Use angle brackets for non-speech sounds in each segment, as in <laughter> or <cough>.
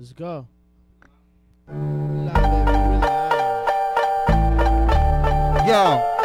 Let's go. Yo,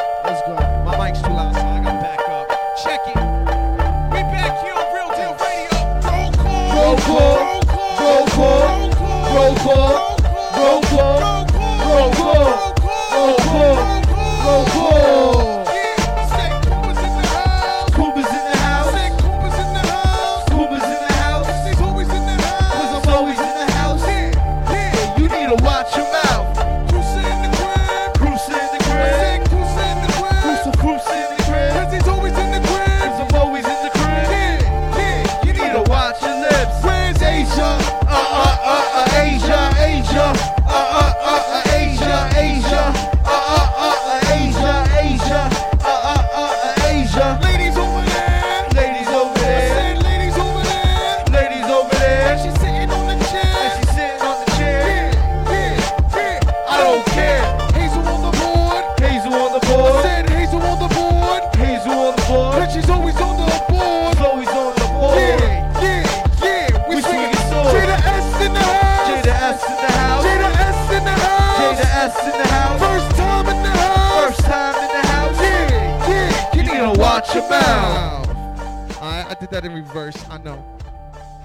did that in reverse. I know.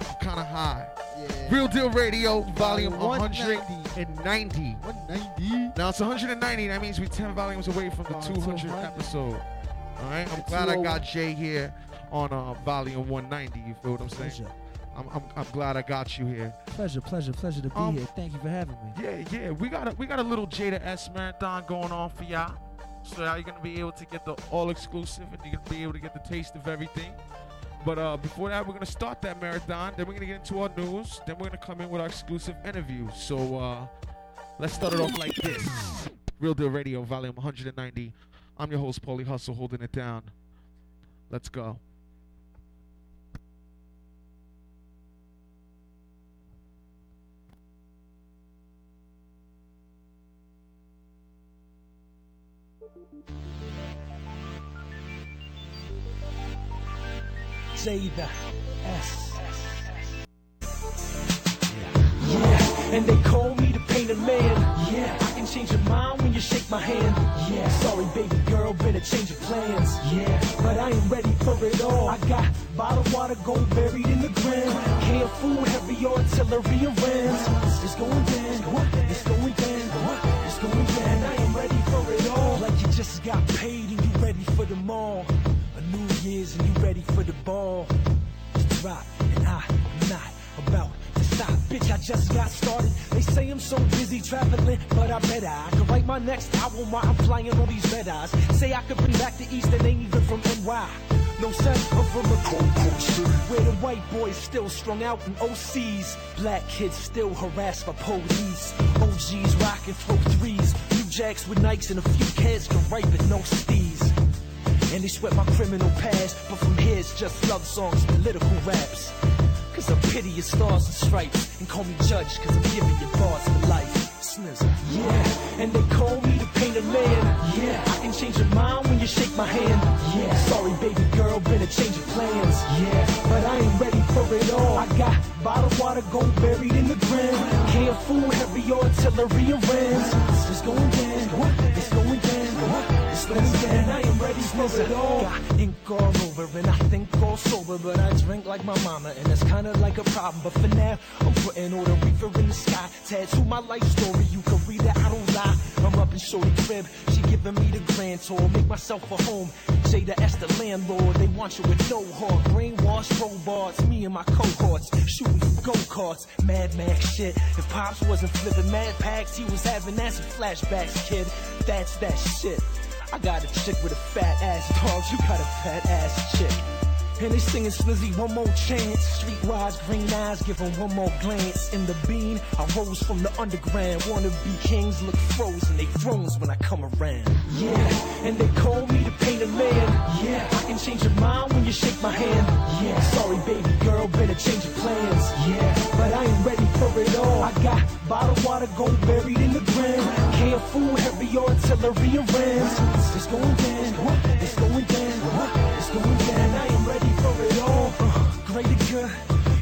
I'm kind of high. Yeah. Real Deal Radio, volume 190. 190. 190. Now it's 190. That means we're 10 volumes away from the Oh, 200 200. episode. All right. I'm glad I got Jay here on uh, volume 190. You feel what I'm saying? Pleasure. I'm, I'm, I'm glad I got you here. Pleasure, pleasure, pleasure to be Um, here. Thank you for having me. Yeah, yeah. We got a we got a little Jay the S marathon going on for y'all. So y'all you're gonna be able to get the all exclusive and you're gonna be able to get the taste of everything. But uh, before that, we're gonna start that marathon. Then we're gonna get into our news. Then we're gonna come in with our exclusive interview. So uh, let's start it off like this. Real Deal Radio, volume 190. I'm your host, Paulie Hustle, holding it down. Let's go. Jay the S. Yeah, and they call me the painted man. Yeah, I can change your mind when you shake my hand. Yeah, sorry, baby girl, better change your plans. Yeah, but I ain't ready for it all. I got bottled water, gold buried in the ground. Canned food, heavy artillery rams. It's going down. It's going down. It's going down. I am ready for it all. Like you just got paid and you ready for the mall. New Year's and you ready for the ball to drop, and I am not about to stop. Bitch, I just got started. They say I'm so busy traveling, but I bet I could write my next album while I'm flying on these red eyes. Say I could bring back the East and ain't even from NY. No son, I'm from a cold, city where the white boys still strung out in OCs. Black kids still harassed by police. OGs rocking throw threes. New jacks with Nikes and a few kids can write but no steez. And they sweat my criminal past, but from here it's just love songs, political raps. Cause I pity your stars and stripes, and call me judge, cause I'm giving you bars for life. Snizzer. Yeah, and they call me the painted man. Yeah, I can change your mind when you shake my hand. Yeah, sorry baby girl, better change your plans. Yeah, but I ain't ready for it all. I got bottled water, gold buried in the ground. Canned food, heavy artillery and rams. It's just going down, it's going down, it's going down. I am ready for it all. Got ink all over and I think all sober, but I drink like my mama, and it's kinda like a problem. But for now, I'm putting all the reefer in the sky. Tattoo my life story, you can read it, I don't lie. I'm up in Shorty crib, she giving me the grand tour. Make myself a home. Jay the S the landlord, they want you with no heart. Brainwash crowbars, me and my cohorts shooting go karts. Mad Max shit. If Pops wasn't flipping mad packs, he was having acid flashbacks, kid. That's that shit. I got a chick with a fat ass dog, you got a fat ass chick. And they singing Slizzy one more chance. Streetwise green eyes, give 'em one more glance. In the bean, I rose from the underground. Wanna be kings, look frozen. They froze when I come around. Yeah, and they call me the painted man. Yeah, I can change your mind when you shake my hand. Yeah, sorry baby girl, better change your plans. Yeah, but I ain't ready for it all. I got bottled water, gold buried in the ground. Food, heavy artillery and rams. It's going down, it's going down, it's going down. I am ready for it all. Uh, greater good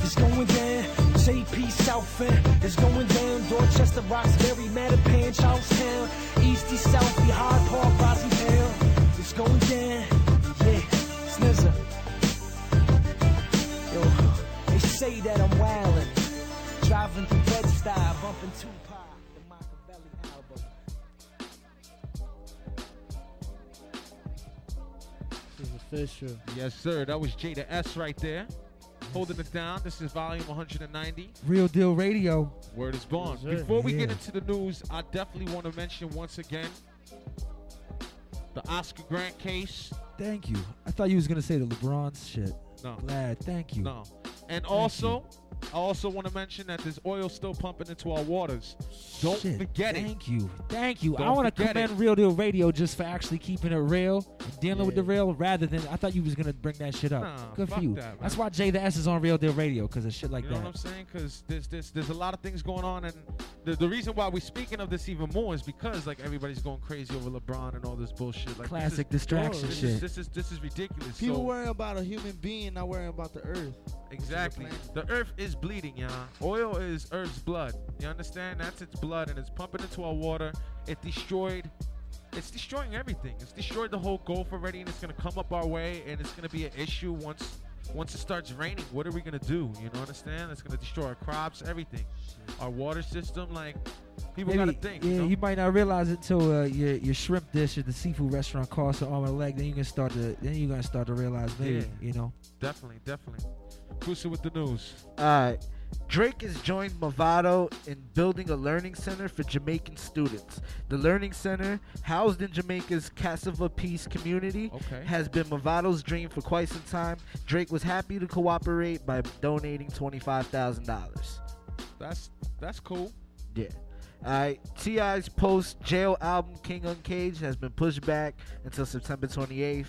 is going down. JP South fan. It's going down. Dorchester, Roxbury, Mattapan, Charlestown, Eastie, Southie, Hyde Park, Rosleyville. It's going down. Yeah, Snizzer. Yo, they say that I'm wildin'. Driving through Bed-Stuy, bumping Tupac, official. Yes, sir. That was Jay the S right there. Holding it down. This is volume 190. Real Deal Radio. Word is born. Yes. Before we get into the news, I definitely want to mention once again the Oscar Grant case. Thank you. I thought you was gonna say the LeBron shit. No, Glad. Thank you. no. And also, I also want to mention that there's oil still pumping into our waters. Don't Shit, forget it. Thank you. Thank you. I Don't want to forget commend it. Real Deal Radio just for actually keeping it real and dealing with the real rather than I thought you was gonna bring that shit up. Nah, Good fuck for you. that, man. That's why Jay the S is on Real Deal Radio because of shit like that. you know that. what I'm saying? Because there's, there's there's a lot of things going on, and the, the reason why we're speaking of this even more is because like everybody's going crazy over LeBron and all this bullshit. Like Classic this distraction this shit. Is, this is this is ridiculous. People so, worrying about a human being, not worrying about the earth. Exactly. planet. The earth is bleeding, y'all. Oil is Earth's blood. You understand? That's its blood, and it's pumping into our water. It destroyed. It's destroying everything. It's destroyed the whole Gulf already, and it's gonna come up our way, and it's gonna be an issue once once it starts raining. What are we gonna do? You know, understand? It's gonna destroy our crops, everything, our water system. Like people Maybe, gotta think. yeah, you, know? you might not realize it till uh, your your shrimp dish at the seafood restaurant costs an arm and a leg. Then you can start to then you're gonna start to realize maybe Yeah. you know. definitely, definitely. Pussy with the news. Alright. Drake has joined Mavado in building a learning center for Jamaican students. The learning center, housed in Jamaica's Cassava Piece community, Okay. has been Mavado's dream for quite some time. Drake was happy to cooperate by donating $25,000. That's that's cool. Yeah. Alright. T.I.'s post jail album King Uncaged has been pushed back until September 28th.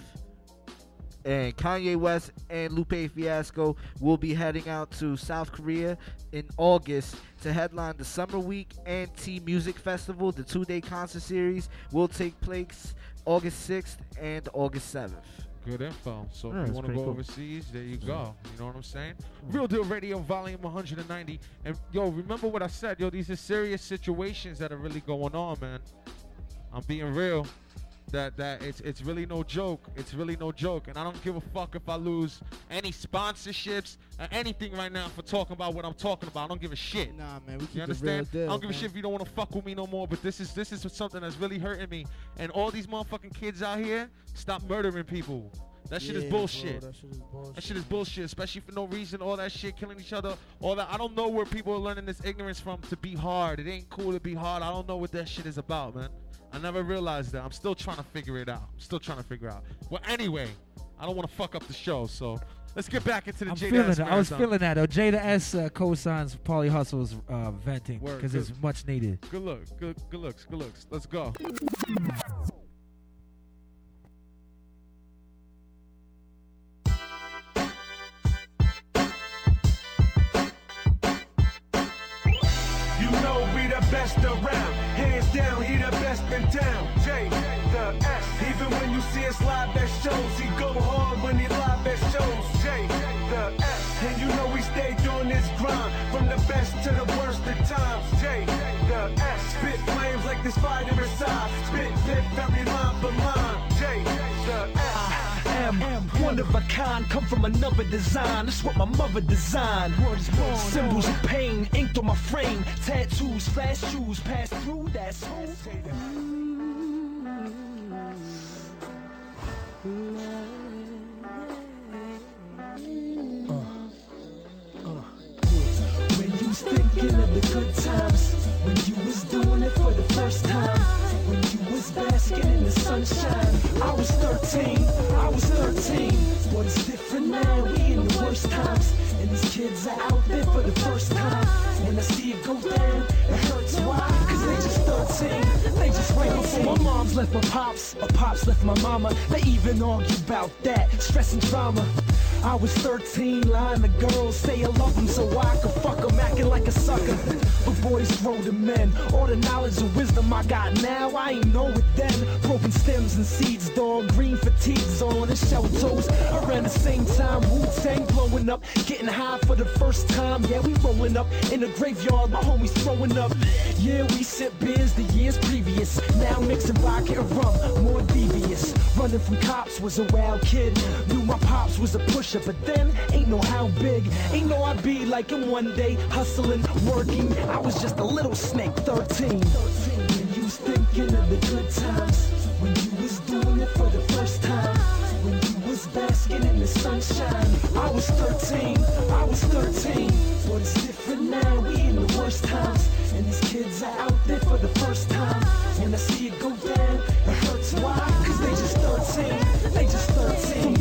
And Kanye West and Lupe Fiasco will be heading out to South Korea in August to headline the Summer Week and T Music Festival. The two day concert series will take place August 6th and August 7th. Good info. So Yeah, if you want to go cool. overseas, there you go. You know what I'm saying? Real Deal Radio, Volume 190. And yo, remember what I said? Yo, these are serious situations that are really going on, man. I'm being real. That that it's it's really no joke. It's really no joke. And I don't give a fuck if I lose any sponsorships or anything right now for talking about what I'm talking about. I don't give a shit. Nah, man, we keep You the real understand? deal. I don't give a shit if you don't want to fuck with me no more. But this is this is something that's really hurting me. And all these motherfucking kids out here, stop murdering people. That shit Yeah, is bro, that shit is bullshit. That shit is bullshit, especially for no reason. All that shit, killing each other, all that. I don't know where people are learning this ignorance from to be hard. It ain't cool to be hard. I don't know what that shit is about, man. I never realized that. I'm still trying to figure it out. I'm still trying to figure out. Well, anyway, I don't want to fuck up the show, so let's get back into the I'm Jada feeling S it. I was feeling that though. Jay the S uh, co-signs Paulie Hustle's uh, venting because it's much needed. Good look, good, good looks, good looks. Let's go. Fire inside. Spit every line for mine. J, the one of a kind, come from another design. That's what my mother designed. Symbols of pain inked on my frame. Tattoos, flash shoes, pass through. That's who. Was thinking of the good times, when you was doing it for the first time, when you was basking in the sunshine. I was 13, I was 13. But it's different now, we in the worst times. And these kids are out there for the first time. When I see it go down, it hurts. Why? Cause they just 13, they just right before my mom's left my pops, my pops left my mama. They even argue about that, stress and drama. I was 13, lying to girls, say I love them so I could fuck them, acting like a sucker. But boys grow to men. All the knowledge and wisdom I got now, I ain't know it then. Broken stems and seeds, dog, green fatigues on and shell toes. Around the same time, Wu Tang blowing up, getting high for the first time. Yeah, we rolling up in the graveyard, my homies throwing up. Yeah, we sip beers the years previous. Now mixing vodka and rum, more devious. Running from cops was a wild kid. Knew my pops was a pusher, but then ain't know how big. Ain't know I'd be like him one day, hustling, working. I was just a little snake, 13. When you was thinking of the good times, when you was doing it for the first time, basking in the sunshine. I was 13, I was 13, but it's different now. We in the worst times, and these kids are out there for the first time. When I see it go down, it hurts. Why? Cause they just 13, they just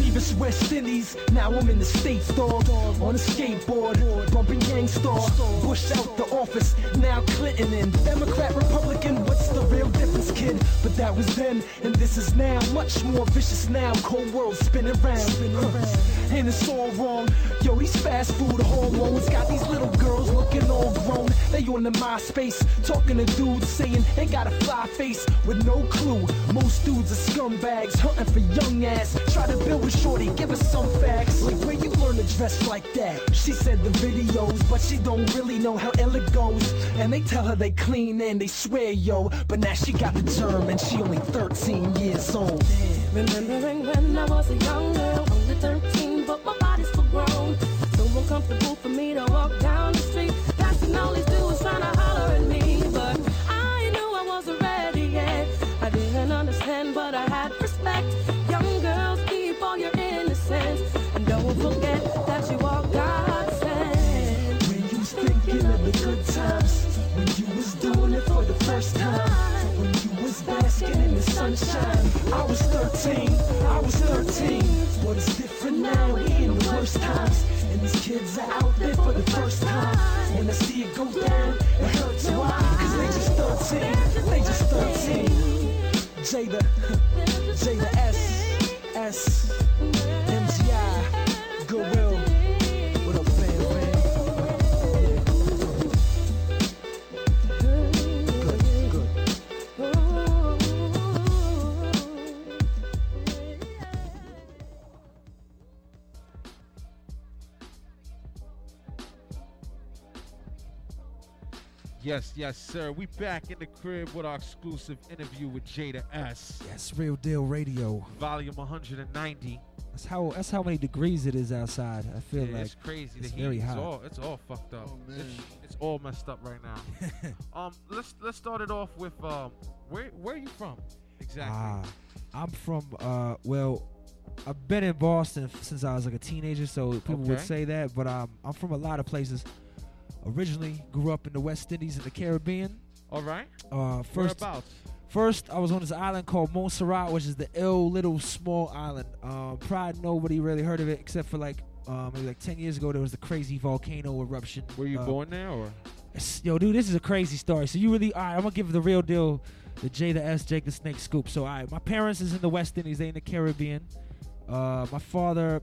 13. From Nevis West Indies, now I'm in the States, dog. On a skateboard, bumping Gang Starr. Bush out the office, now Clinton in. Democrat, Republican, what's the real difference, kid? But that was then, and this is now. Much more vicious now, cold world spinning round. <laughs> And it's all wrong. Yo, these fast food hormones got these little girls looking all grown. They on the MySpace, talking to dudes saying they got a fly face with no clue. Most dudes are scumbags, hunting for young ass. Try to build with shorty, give us some facts. Like where you learn to dress like that? She said the videos, but she don't really know how ill it goes. And they tell her they clean and they swear, yo. But now she got the germ and she only 13 years old. Remembering when I was a young girl, only 13, but my body's full grown. So uncomfortable for me to walk sunshine. I was 13, I was 13, but it's different now. We in the worst times, and these kids are out there for the first time. When I see it go down, it hurts. Why? Cause they just 13, they just 13. Jada, <laughs> Jay the S, S, Yes, yes, sir. We back in the crib with our exclusive interview with Jay the S. Yes, real deal radio. Volume 190. That's how that's how many degrees it is outside. I feel Yeah, like it's crazy. it's the heat very is hot. all it's all fucked up. Oh, man. It's, it's all messed up right now. <laughs> um, let's let's start it off with um, where where are you from exactly? Ah, I'm from uh well, I've been in Boston since I was like a teenager, so people would say that, but um I'm from a lot of places. Originally grew up in the West Indies in the Caribbean. all right. Uh first Whereabouts? First, I was on this island called Montserrat, which is the ill little small island. Um, probably nobody really heard of it except for like um, maybe like ten years ago. There was the crazy volcano eruption. Were you Uh, born there or? Yo, dude, this is a crazy story. So you really, all right? I'm gonna give the real deal, the J, the S, Jake the Snake scoop. So, all right, my parents is in the West Indies. They in the Caribbean. Uh, my father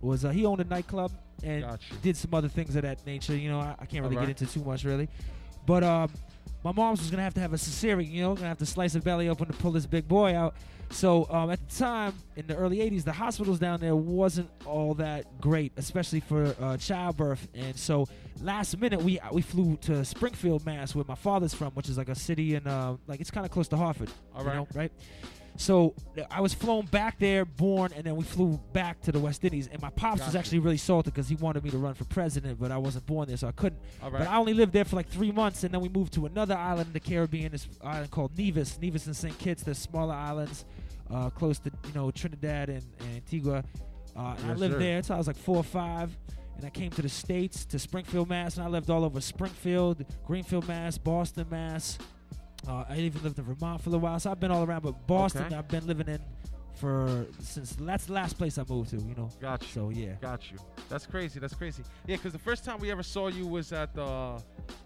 was uh, he owned a nightclub and Gotcha. did some other things of that nature. You know, I, I can't really Alright. get into too much really, but um, my mom's was gonna have to have a cesarean. You know, gonna have to slice her belly open to pull this big boy out. So um, at the time in the early '80s, the hospitals down there wasn't all that great, especially for uh, childbirth. And so last minute, we we flew to Springfield, Mass, where my father's from, which is like a city in uh, like it's kind of close to Hartford. All you know, right? So I was flown back there, born, and then we flew back to the West Indies. And my pops was actually really salty because he wanted me to run for president, but I wasn't born there, so I couldn't. But. I only lived there for like three months, and then we moved to another island in the Caribbean, this island called Nevis. Nevis and St. Kitts, they're smaller islands uh, close to you know Trinidad and, and Antigua. Uh, and I lived sir. there until I was like four or five. And I came to the States, to Springfield, Mass. And I lived all over Springfield, Greenfield, Mass, Boston, Mass. Uh, I even lived in Vermont for a while. So I've been all around. But Boston, Okay. I've been living in for since that's the last place I moved to, you know. Got you. So yeah. Got you. That's crazy. That's crazy. Yeah, because the first time we ever saw you was at the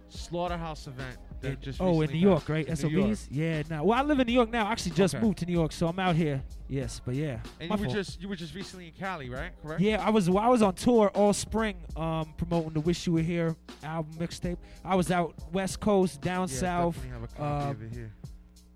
slaughterhouse event. Just oh, in New York, right? In SOBs? York. Yeah, now. Well, I live in New York now. I actually just Okay. moved to New York, so I'm out here. Yes, but yeah. And you were fault. just you were just recently in Cali, right? Correct. Yeah, I was well, I was on tour all spring, um, promoting the "Wish You Were Here" album mixtape. I was out West Coast, down Yeah, south, definitely have a copy of it here.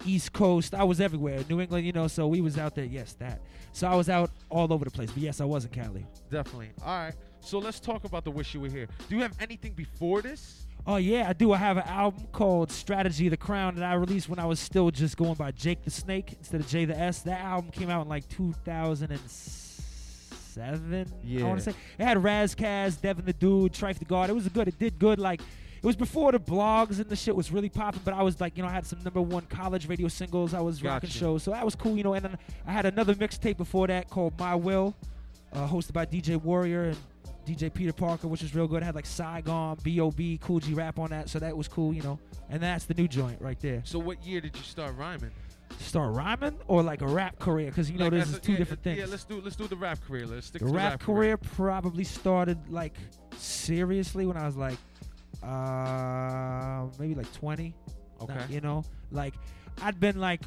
East Coast. I was everywhere. New England, you know. So we was out there. Yes, that. So I was out all over the place. But yes, I was in Cali. Definitely. All right. So let's talk about the Wish You Were Here. Do you have anything before this? Oh yeah, I do. I have an album called Strategy of the Crown that I released when I was still just going by Jake the Snake instead of Jay the S. That album came out in like 2007. Yeah. I want to say it had Ras Kass, Devin the Dude, Trife Da God. It was a good. It did good. Like it was before the blogs and the shit was really popping. But I was like, you know, I had some number one college radio singles. I was rocking shows, so that was cool. You know, and then I had another mixtape before that called My Will, uh, hosted by DJ Warrior and DJ Peter Parker, which is real good. I had like Saigon, B.O.B., Kool G Rap on that, so that was cool, you know. And that's the new joint right there. So what year did you start rhyming? Start rhyming or like a rap career? Because you know, Like, this is two yeah, different things. Yeah, let's do let's do the rap career. Let's stick the to rap, career probably started like seriously when I was like uh maybe like 20. Okay. Like, you know, like I'd been like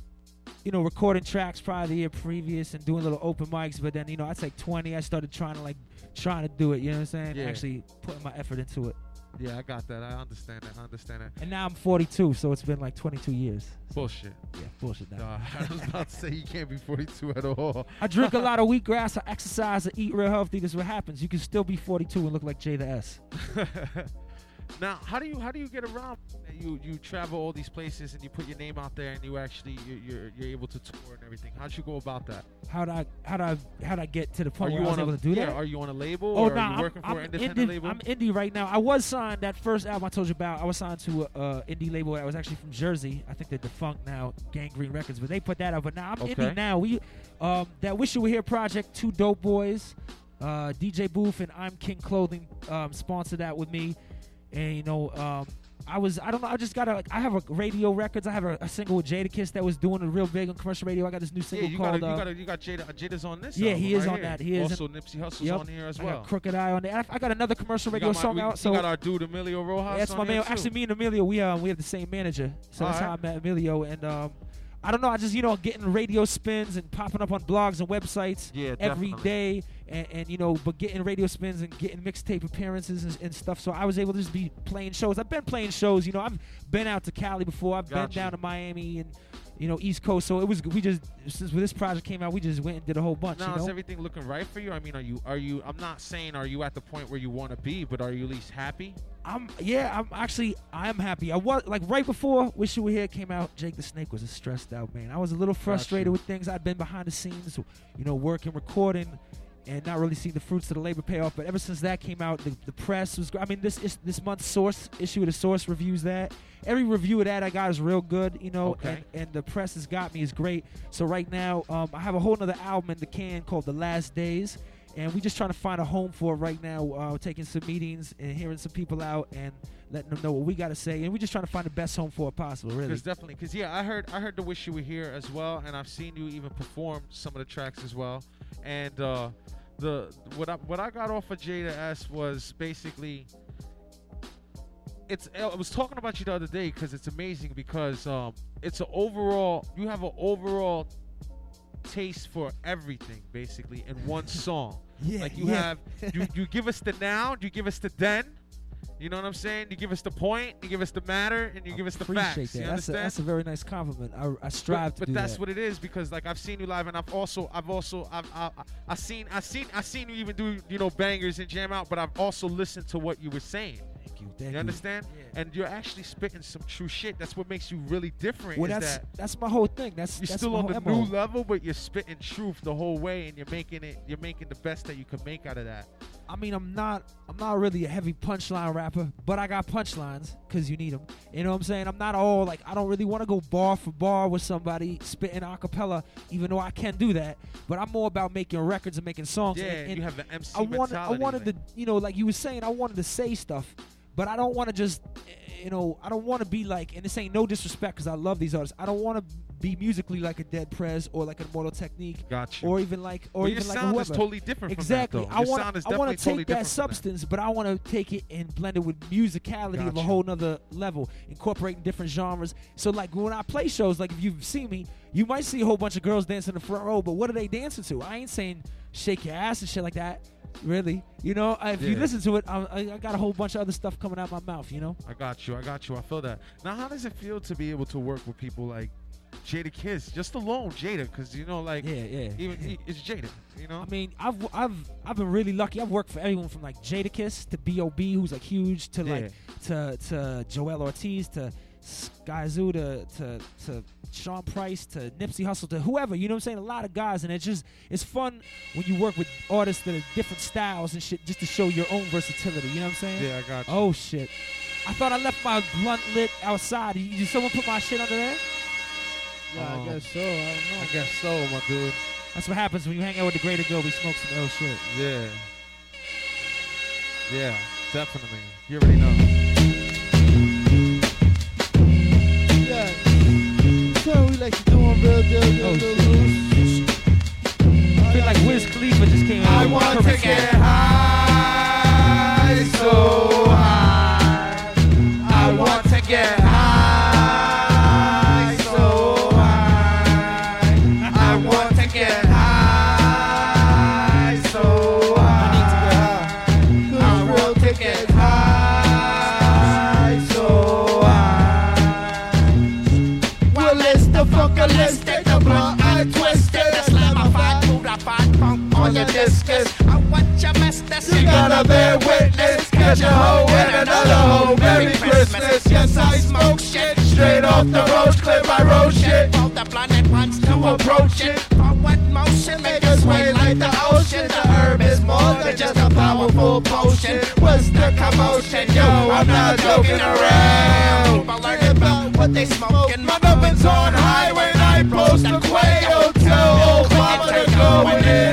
you know, recording tracks probably the year previous and doing little open mics, but then, you know, I'd say 20, I started trying to like, trying to do it, you know what I'm saying? Yeah. Actually putting my effort into it. Yeah, I got that. I understand that. I understand that. And now I'm 42, so it's been like 22 years. Bullshit. Yeah, bullshit. Nah, <laughs> I was about to say you can't be 42 at all. <laughs> I drink a lot of <laughs> wheatgrass, I exercise, I eat real healthy. This is what happens. You can still be 42 and look like Jay the S. now, how do you how do you get around? You you travel all these places and you put your name out there and you actually you're you're, you're able to tour and everything. How'd you go about that? How'd I, how'd I, how'd I get to the Are point you where I was on able to do yeah? that? Are you on a label Oh or no, are you I'm, working for I'm an independent indie, label? I'm indie right now. I was signed that first album I told you about. I was signed to a uh, indie label that was actually from Jersey. I think they're defunct now, Gangrene Records, but they put that out. But now I'm Okay. indie now. We um, that Wish You Were Here project, 2DopeBoyz, uh, DJ Booth and I'm King Clothing um, sponsored that with me, and you know. Um, I was I don't know I just got a like I have a radio records I have a, a single with Jadakiss that was doing it real big on commercial radio I got this new yeah, single you called got uh, you got you got Jada Jada's on this. Yeah, he is right on here. that. He is also Nipsey Hussle's Yep. on here as I well. got Crooked I on there I, I got another commercial radio my- song we- out we so got our dude Emilio Rojas. that's my man. too. Actually, me and Emilio, we um we have the same manager, so that's how I met Emilio. And um, I don't know, I just you know getting radio spins and popping up on blogs and websites Yeah, every definitely. day, and, and you know, but getting radio spins and getting mixtape appearances and, and stuff. So I was able to just be playing shows. I've been playing shows. You know, I've been out to Cali before. I've Gotcha. been down to Miami and. You know, East Coast. So it was. We just since this project came out, we just went and did a whole bunch. Now you is everything looking right for you? I mean, are you are you? I'm not saying are you at the point where you want to be, but are you at least happy? I'm yeah, I'm actually I'm happy. I was like right before Wish You Were Here came out, Jake the Snake was a stressed out man. I was a little frustrated you. with things. I'd been behind the scenes, you know, working, recording, and not really seeing the fruits of the labor pay off. But ever since that came out, the, the press was. I mean, this is this month's Source issue of the Source reviews that. Every review of that I got is real good, you know, Okay. and, and the press has got me is great. So right now, um, I have a whole nother album in the can called The Last Days and we're just trying to find a home for it right now. Uh, taking some meetings and hearing some people out and letting them know what we got to say, and we're just trying to find the best home for it possible. Really, Because definitely, because yeah, I heard I heard the wish you were here as well, and I've seen you even perform some of the tracks as well. And uh, the what I what I got off of Jay the S was basically. It's. I was talking about you the other day because it's amazing because um, it's an overall. You have an overall taste for everything basically in one song. <laughs> Yeah, like you yeah. have you you give us the now, you give us the then. You know what I'm saying? You give us the point, you give us the matter, and you give us the facts. that. You that's a, understand? that's a very nice compliment. I, I strive but, to but that's that. what it is because like I've seen you live and I've also I've also I've I, I, seen I seen I seen you even do you know bangers and jam out, but I've also listened to what you were saying. Thank you. Thank You understand? Yeah. And you're actually spitting some true shit. That's what makes you really different. Well, is that's that that's my whole thing. That's you're that's still on the MO. new level, but you're spitting truth the whole way, and you're making it. You're making the best that you can make out of that. I mean, I'm not I'm not really a heavy punchline rapper, but I got punchlines because you need them. You know what I'm saying? I'm not all like I don't really want to go bar for bar with somebody spitting a cappella, even though I can do that. But I'm more about making records and making songs. Yeah, and, and you have the MC I wanted I wanted man. to you know like you were saying I wanted to say stuff, but I don't want to just eh, you know I don't want to be like and this ain't no disrespect because I love these artists. I don't want to be musically like a Dead Prez or like a Mortal Technique Got you. or even like or But even your like whoever. is totally different Exactly. from that. I want sound I want to take totally that different from that. substance, but I want to take it and blend it with musicality of a whole nother level, incorporating different genres. So like when I play shows, like if you've seen me, you might see a whole bunch of girls dancing in the front row, but what are they dancing to? I ain't saying shake your ass and shit like that. Really, you know, uh, if you listen to it, I, I I got a whole bunch of other stuff coming out my mouth. You know, I got you. I got you. I feel that. Now, how does it feel to be able to work with people like Jadakiss, just alone Jada, because you know, like, Yeah, yeah. even he, <laughs> it's Jada, you know. I mean, I've I've I've been really lucky. I've worked for everyone from like Jadakiss to B.O.B. who's like huge to like to to Joel Ortiz to Skyzoo to to to Sean Price to Nipsey Hussle to whoever. You know what I'm saying? A lot of guys, and it's just it's fun when you work with artists that are different styles and shit, just to show your own versatility. You know what I'm saying? yeah, I got you. Oh shit! I thought I left my blunt lit outside. Did someone put my shit under there? Yeah. I um, guess so. I don't know. I guess so, my dude. That's what happens when you hang out with the greater go. We smoke some ill shit. Yeah. Yeah, definitely. You already know. Yeah. So we like to do on real deal, deal, Oh, deal, shit. deal. I feel like Wiz Khalifa just came out. I with want Curtis to get high, so that's You gotta bear witness. Catch a hoe and another hoe. Merry Christmas. Yes, I smoke shit. Straight off the road clip, I roll shit. Both the and wants to approach it. Forward motion, make us sway like the ocean. The herb is more than just a powerful potion. What's the commotion? Yo, I'm not joking around. People learning about what they smoking. My numbers on highway, I post a quail. Tell old oh, mama to go and inhale.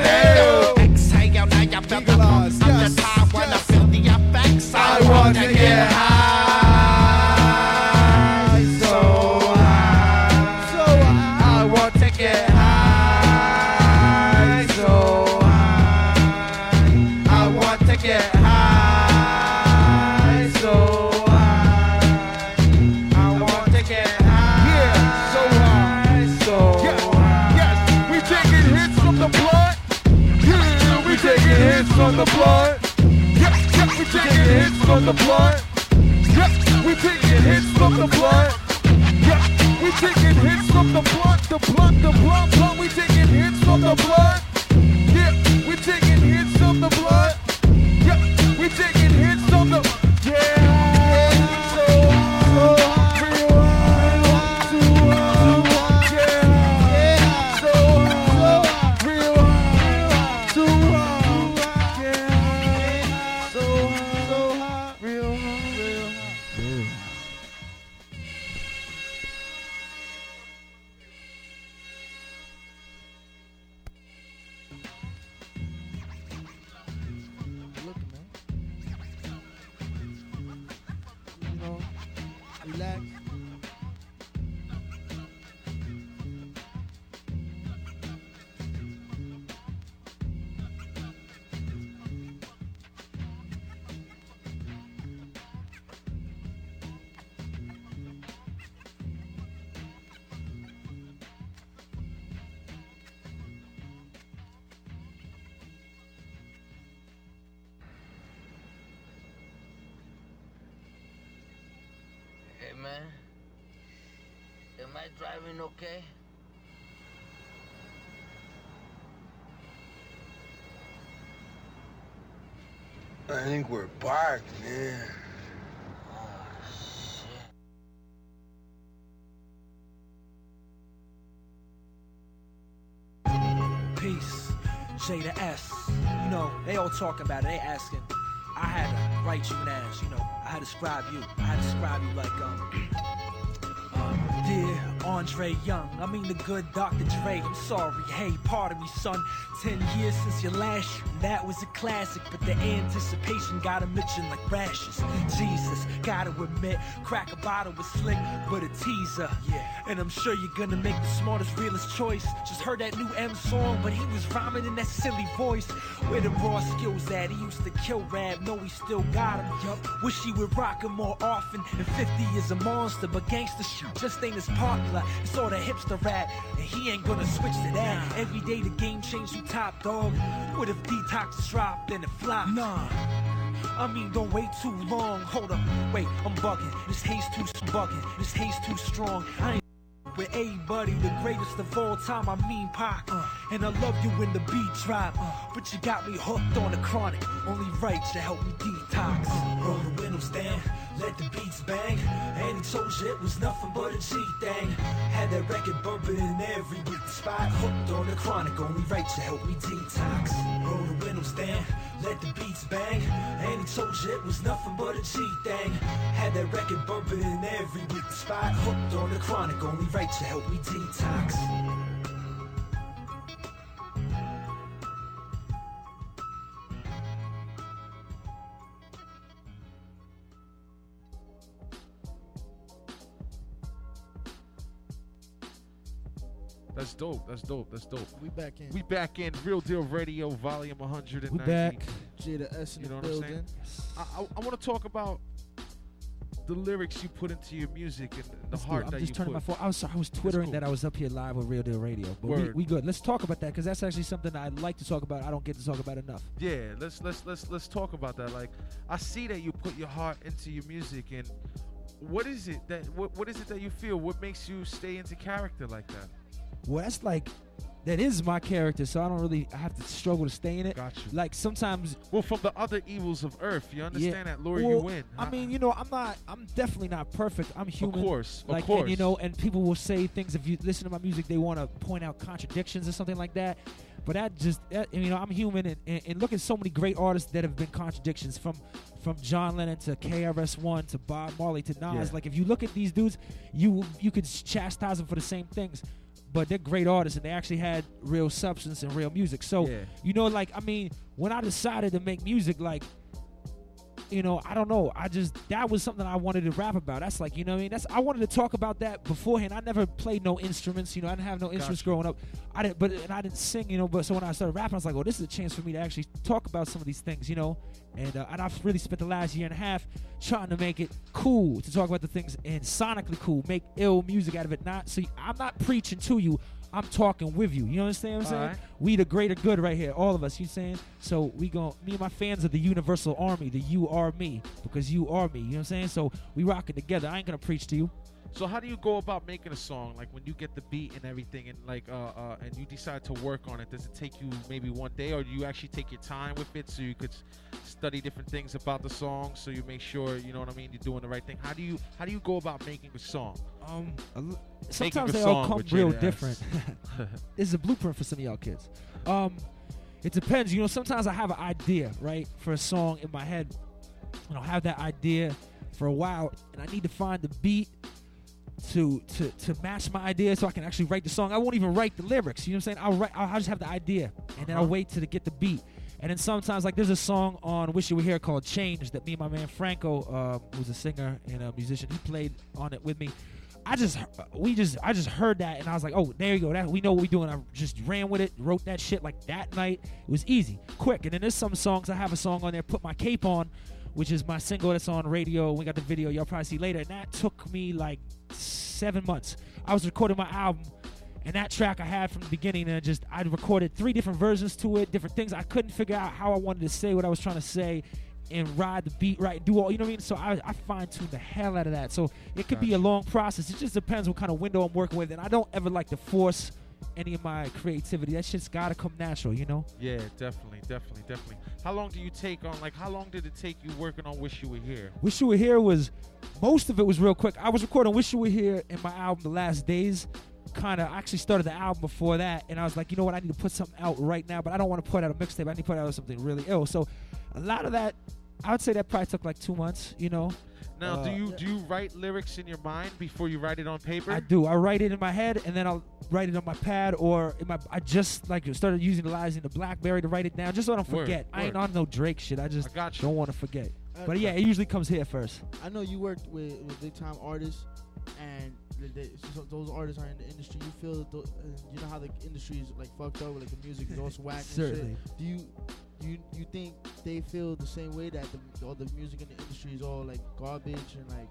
From the blood. Yeah, we taking hits from the blood. Yeah, we taking hits from the blood, the blood, the blood, blood. We taking hits from the blood. Okay? I think we're parked, man. Oh shit. Peace. Jay the S. You know, they all talking about it. They asking. I had to write you an ass, you know. I had to describe you. I had to describe you like, um, uh, dear Andre Young. I mean the good Dr. Dre. I'm sorry. Hey, pardon me, son. Ten years since your last shoot, that was a classic. But the anticipation got him itching like rashes. Jesus, gotta admit, crack a bottle was slick, but a teaser. Yeah. And I'm sure you're gonna make the smartest, realest choice. Just heard that new M song, but he was rhyming in that silly voice. Where the raw skills at? He used to kill rap, know he still got him. Yup. Wish he would rock him more often. And 50 is a monster, but gangster shit just ain't his as popular. It's all the hipster rap, and he ain't gonna switch to that. Every day the game changed to top dog. What if detox dropped and it flopped? Nah. I mean, don't wait too long. Hold up, wait, I'm bugging. This haze too bugging. This haze too strong. I ain't with A Buddy, the greatest of all time. I mean Pac, uh. and I love you when the beat drop. Uh. But you got me hooked on the chronic. Only right to help me detox. Uh. Roll the windows down, let the beats bang. And he told you it was nothing but a G thing. Had that record bumping in every weak spot. Hooked on the chronic, only right to help me detox. Roll the windows down, let the beats bang. And he told you it was nothing but a G thing. Had that record bumping in every weak spot. Hooked on the chronic, only right to help me detox. That's dope. That's dope. That's dope. We back in. We back in Real Deal Radio, Volume 190. We back. Jay the S in You know the what I'm saying? building. I, I, I want to talk about the lyrics you put into your music and the Let's heart I'm that just you turning put. my phone. I was I was twittering cool. that I was up here live with Real Deal Radio, but we, we good. Let's talk about that because that's actually something I'd like to talk about. I don't get to talk about enough. Yeah, let's let's let's let's talk about that. Like, I see that you put your heart into your music, and what is it that what what is it that you feel? What makes you stay into character like that? Well, that's like that is my character, so I don't really I have to struggle to stay in it. Got you. Like sometimes Well, from the other evils of Earth, you understand that lure you Well, in. I mean, you know, I'm not. I'm definitely not perfect. I'm human. Of course, of like, And, you know, and people will say things if you listen to my music, they want to point out contradictions or something like that. But that just, that, you know, I'm human, and, and, and look at so many great artists that have been contradictions from from John Lennon to KRS One to Bob Marley to Nas. Yeah. Like, if you look at these dudes, you you could chastise them for the same things. But they're great artists, and they actually had real substance and real music. So, Yeah. you know, like I mean, when I decided to make music, like you know, I don't know. I just that was something I wanted to rap about. That's like, you know, what I mean, that's I wanted to talk about that beforehand. I never played no instruments, you know. I didn't have no instruments Gotcha. growing up. I didn't, but and I didn't sing, you know. But so when I started rapping, I was like, oh, this is a chance for me to actually talk about some of these things, you know. And uh, and I've really spent the last year and a half trying to make it cool to talk about the things and sonically cool, make ill music out of it. Not so I'm not preaching to you. I'm talking with you. You understand what I'm saying? Alright. We the greater good right here, all of us. You saying? So we gon' me and my fans are the universal army. The you are me because you are me. You know what I'm saying? So we rocking together. I ain't gonna preach to you. So how do you go about making a song? Like when you get the beat and everything, and like uh, uh and you decide to work on it. Does it take you maybe one day, or do you actually take your time with it so you could study different things about the song, so you make sure you know what I mean. You're doing the right thing. How do you how do you go about making a song? Um, l- sometimes they all come real different. <laughs> <laughs> this is a blueprint for some of y'all kids. Um, it depends. You know, sometimes I have an idea, right, for a song in my head. And I'll have that idea for a while, and I need to find the beat to to to match my idea so I can actually write the song. I won't even write the lyrics. You know what I'm saying? I'll write. I'll, I'll just have the idea, and then I'll Uh-huh. wait till to get the beat. And then sometimes, like there's a song on "Wish You Were Here" called "Change" that me and my man Franco, um, who's a singer and a musician, he played on it with me. I just, we just, I just heard that, and I was like, oh, there you go. That we know what we doing. I just ran with it, wrote that shit like that night. It was easy, quick. And then there's some songs. I have a song on there, "Put My Cape On," which is my single that's on radio. We got the video. Y'all probably see later. And that took me like seven months. I was recording my album, and that track I had from the beginning, and just I recorded three different versions to it, different things. I couldn't figure out how I wanted to say what I was trying to say. And ride the beat right, do all you know what I mean. So I, I fine tune the hell out of that. So it could be a long process. It just depends what kind of window I'm working with, and I don't ever like to force any of my creativity. That shit's gotta come natural, you know. Yeah, definitely, definitely, definitely. How long do you take on? Like, how long did it take you working on "Wish You Were Here"? Wish You Were Here was most of it was real quick. I was recording Wish You Were Here in my album The Last Days. Kind of, actually started the album before that, and I was like, you know what, I need to put something out right now, but I don't want to put out a mixtape. I need to put out something really ill. So, a lot of that, I would say that probably took like two months. You know, Now, do Uh, you do you write lyrics in your mind before you write it on paper? I do. I write it in my head, and then I'll write it on my pad or in my. I just like started utilizing the lines in the BlackBerry to write it down, just so I don't Word, forget. I ain't word. on no Drake shit. I just I got you. don't want to forget. Uh, But yeah, it usually comes here first. I know you worked with, with big time artists, and so those artists are in the industry. You feel you know how the industry is like fucked up, like the music is all <laughs> whack and Certainly. shit. Do you do you, you think they feel the same way that the, all the music in the industry is all like garbage and like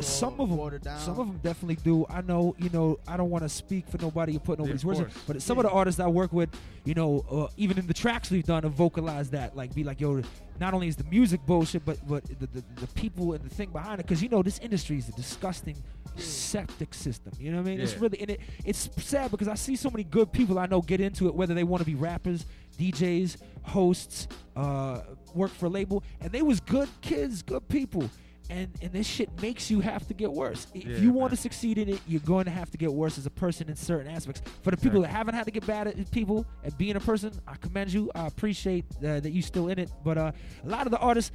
some of them, down. some of them definitely do. I know, you know, I don't want to speak for nobody or put nobody's words, in, but some of the artists I work with, you know, uh, even in the tracks we've done, have vocalized that, like, be like, yo, not only is the music bullshit, but but the the, the people and the thing behind it, because you know, this industry is a disgusting septic system. You know what I mean? It's really, and it, it's sad because I see so many good people I know get into it, whether they want to be rappers, DJs, hosts, uh, work for a label, and they was good kids, good people. And, and this shit makes you have to get worse. If Yeah, you want to succeed in it, you're going to have to get worse as a person in certain aspects. For the people that haven't had to get bad at people at being a person, I commend you. I appreciate uh, that you're still in it. But uh, a lot of the artists,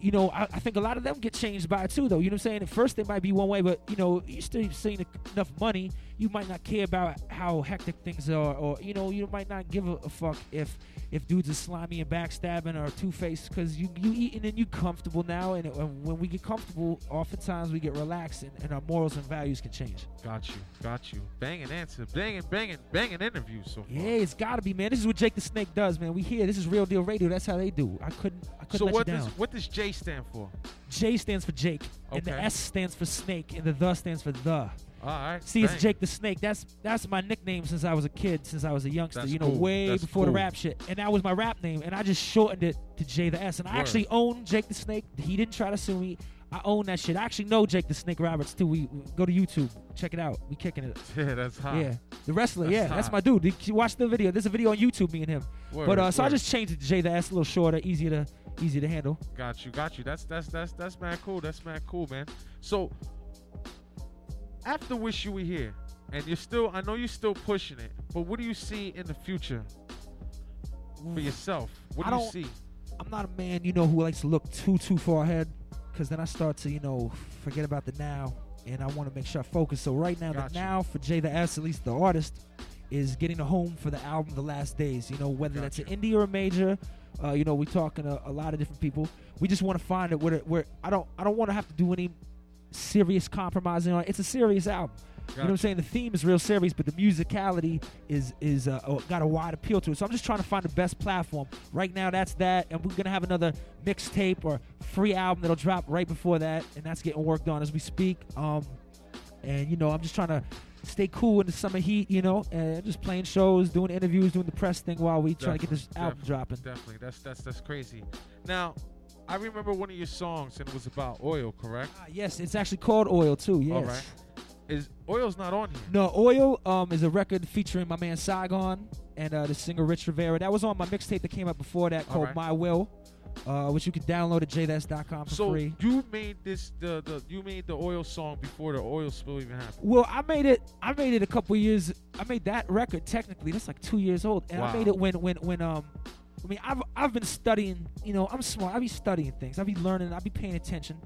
you know, I, I think a lot of them get changed by it too, though. You know what I'm saying? At first, they might be one way, but you know, you still seeing enough money, you might not care about how hectic things are, or you know, you might not give a, fuck if if dudes are slimy and backstabbing or two faced, because you you eating and you comfortable now, and, uh, when we get comfortable, oftentimes we get relaxed, and, and our morals and values can change. Got you, got you. Banging answer, banging, banging, banging interview so far. Yeah, it's gotta be, man. This is what Jake the Snake does, man. We here. This is real deal radio. That's how they do. I couldn't, I couldn't So let what you does what does J stand for? J stands for Jake, and the S stands for Snake, and the the stands for the. All right. See, it's. Jake the Snake. That's that's my nickname since I was a kid, since I was a youngster. That's you know, cool. way That's before the rap shit, and that was my rap name, and I just shortened it to J the S. And I actually own Jake the Snake. He didn't try to sue me. I own that shit. I actually know Jake the Snake Roberts too. We, we go to YouTube, check it out. We kicking it. <laughs> Yeah, that's hot. Yeah, the wrestler. That's yeah, that's my dude. Watch the video. There's a video on YouTube, me and him. Word, but uh, so I just changed it to J the S, a little shorter, easier to easier to handle. Got you, got you. That's that's that's that's mad cool. That's mad cool, man. So after Wish You Were Here, and you're still I know you're still pushing it, but what do you see in the future for yourself? What I do you don't- see? I'm not a man, you know, who likes to look too too far ahead, because then I start to, you know, forget about the now, and I want to make sure I focus. So right now, Gotcha. the now for Jay the S, at least the artist, is getting a home for the album The Last Days. You know, whether that's an indie or a major. Uh, you know, we're talking to a lot of different people. We just want to find it where, where I don't I don't want to have to do any serious compromising on. it. It's a serious album. You know what I'm saying? The theme is real serious, but the musicality is is uh, uh, got a wide appeal to it. So I'm just trying to find the best platform. Right now, that's that, and we're gonna have another mixtape or free album that'll drop right before that, and that's getting worked on as we speak. Um, and you know, I'm just trying to stay cool in the summer heat, you know, and just playing shows, doing interviews, doing the press thing while we try to get this Definitely, album definitely, dropping. Definitely, that's that's that's crazy. Now, I remember one of your songs, and it was about oil, correct? Ah, yes, it's actually called Oil too. Yes. All right. Is oil's not on here? No, Oil um, is a record featuring my man Saigon and uh, the singer Rich Rivera. That was on my mixtape that came out before that called Alright. My Will, uh, which you can download at jths.com for So free. you made this the the you made the oil song before the oil spill even happened. Well, I made it. I made it a couple years. I made that record technically. That's like two years old, and I made it when when when um. I mean, I've I've been studying. You know, I'm smart. I be studying things. I be learning. I be paying attention.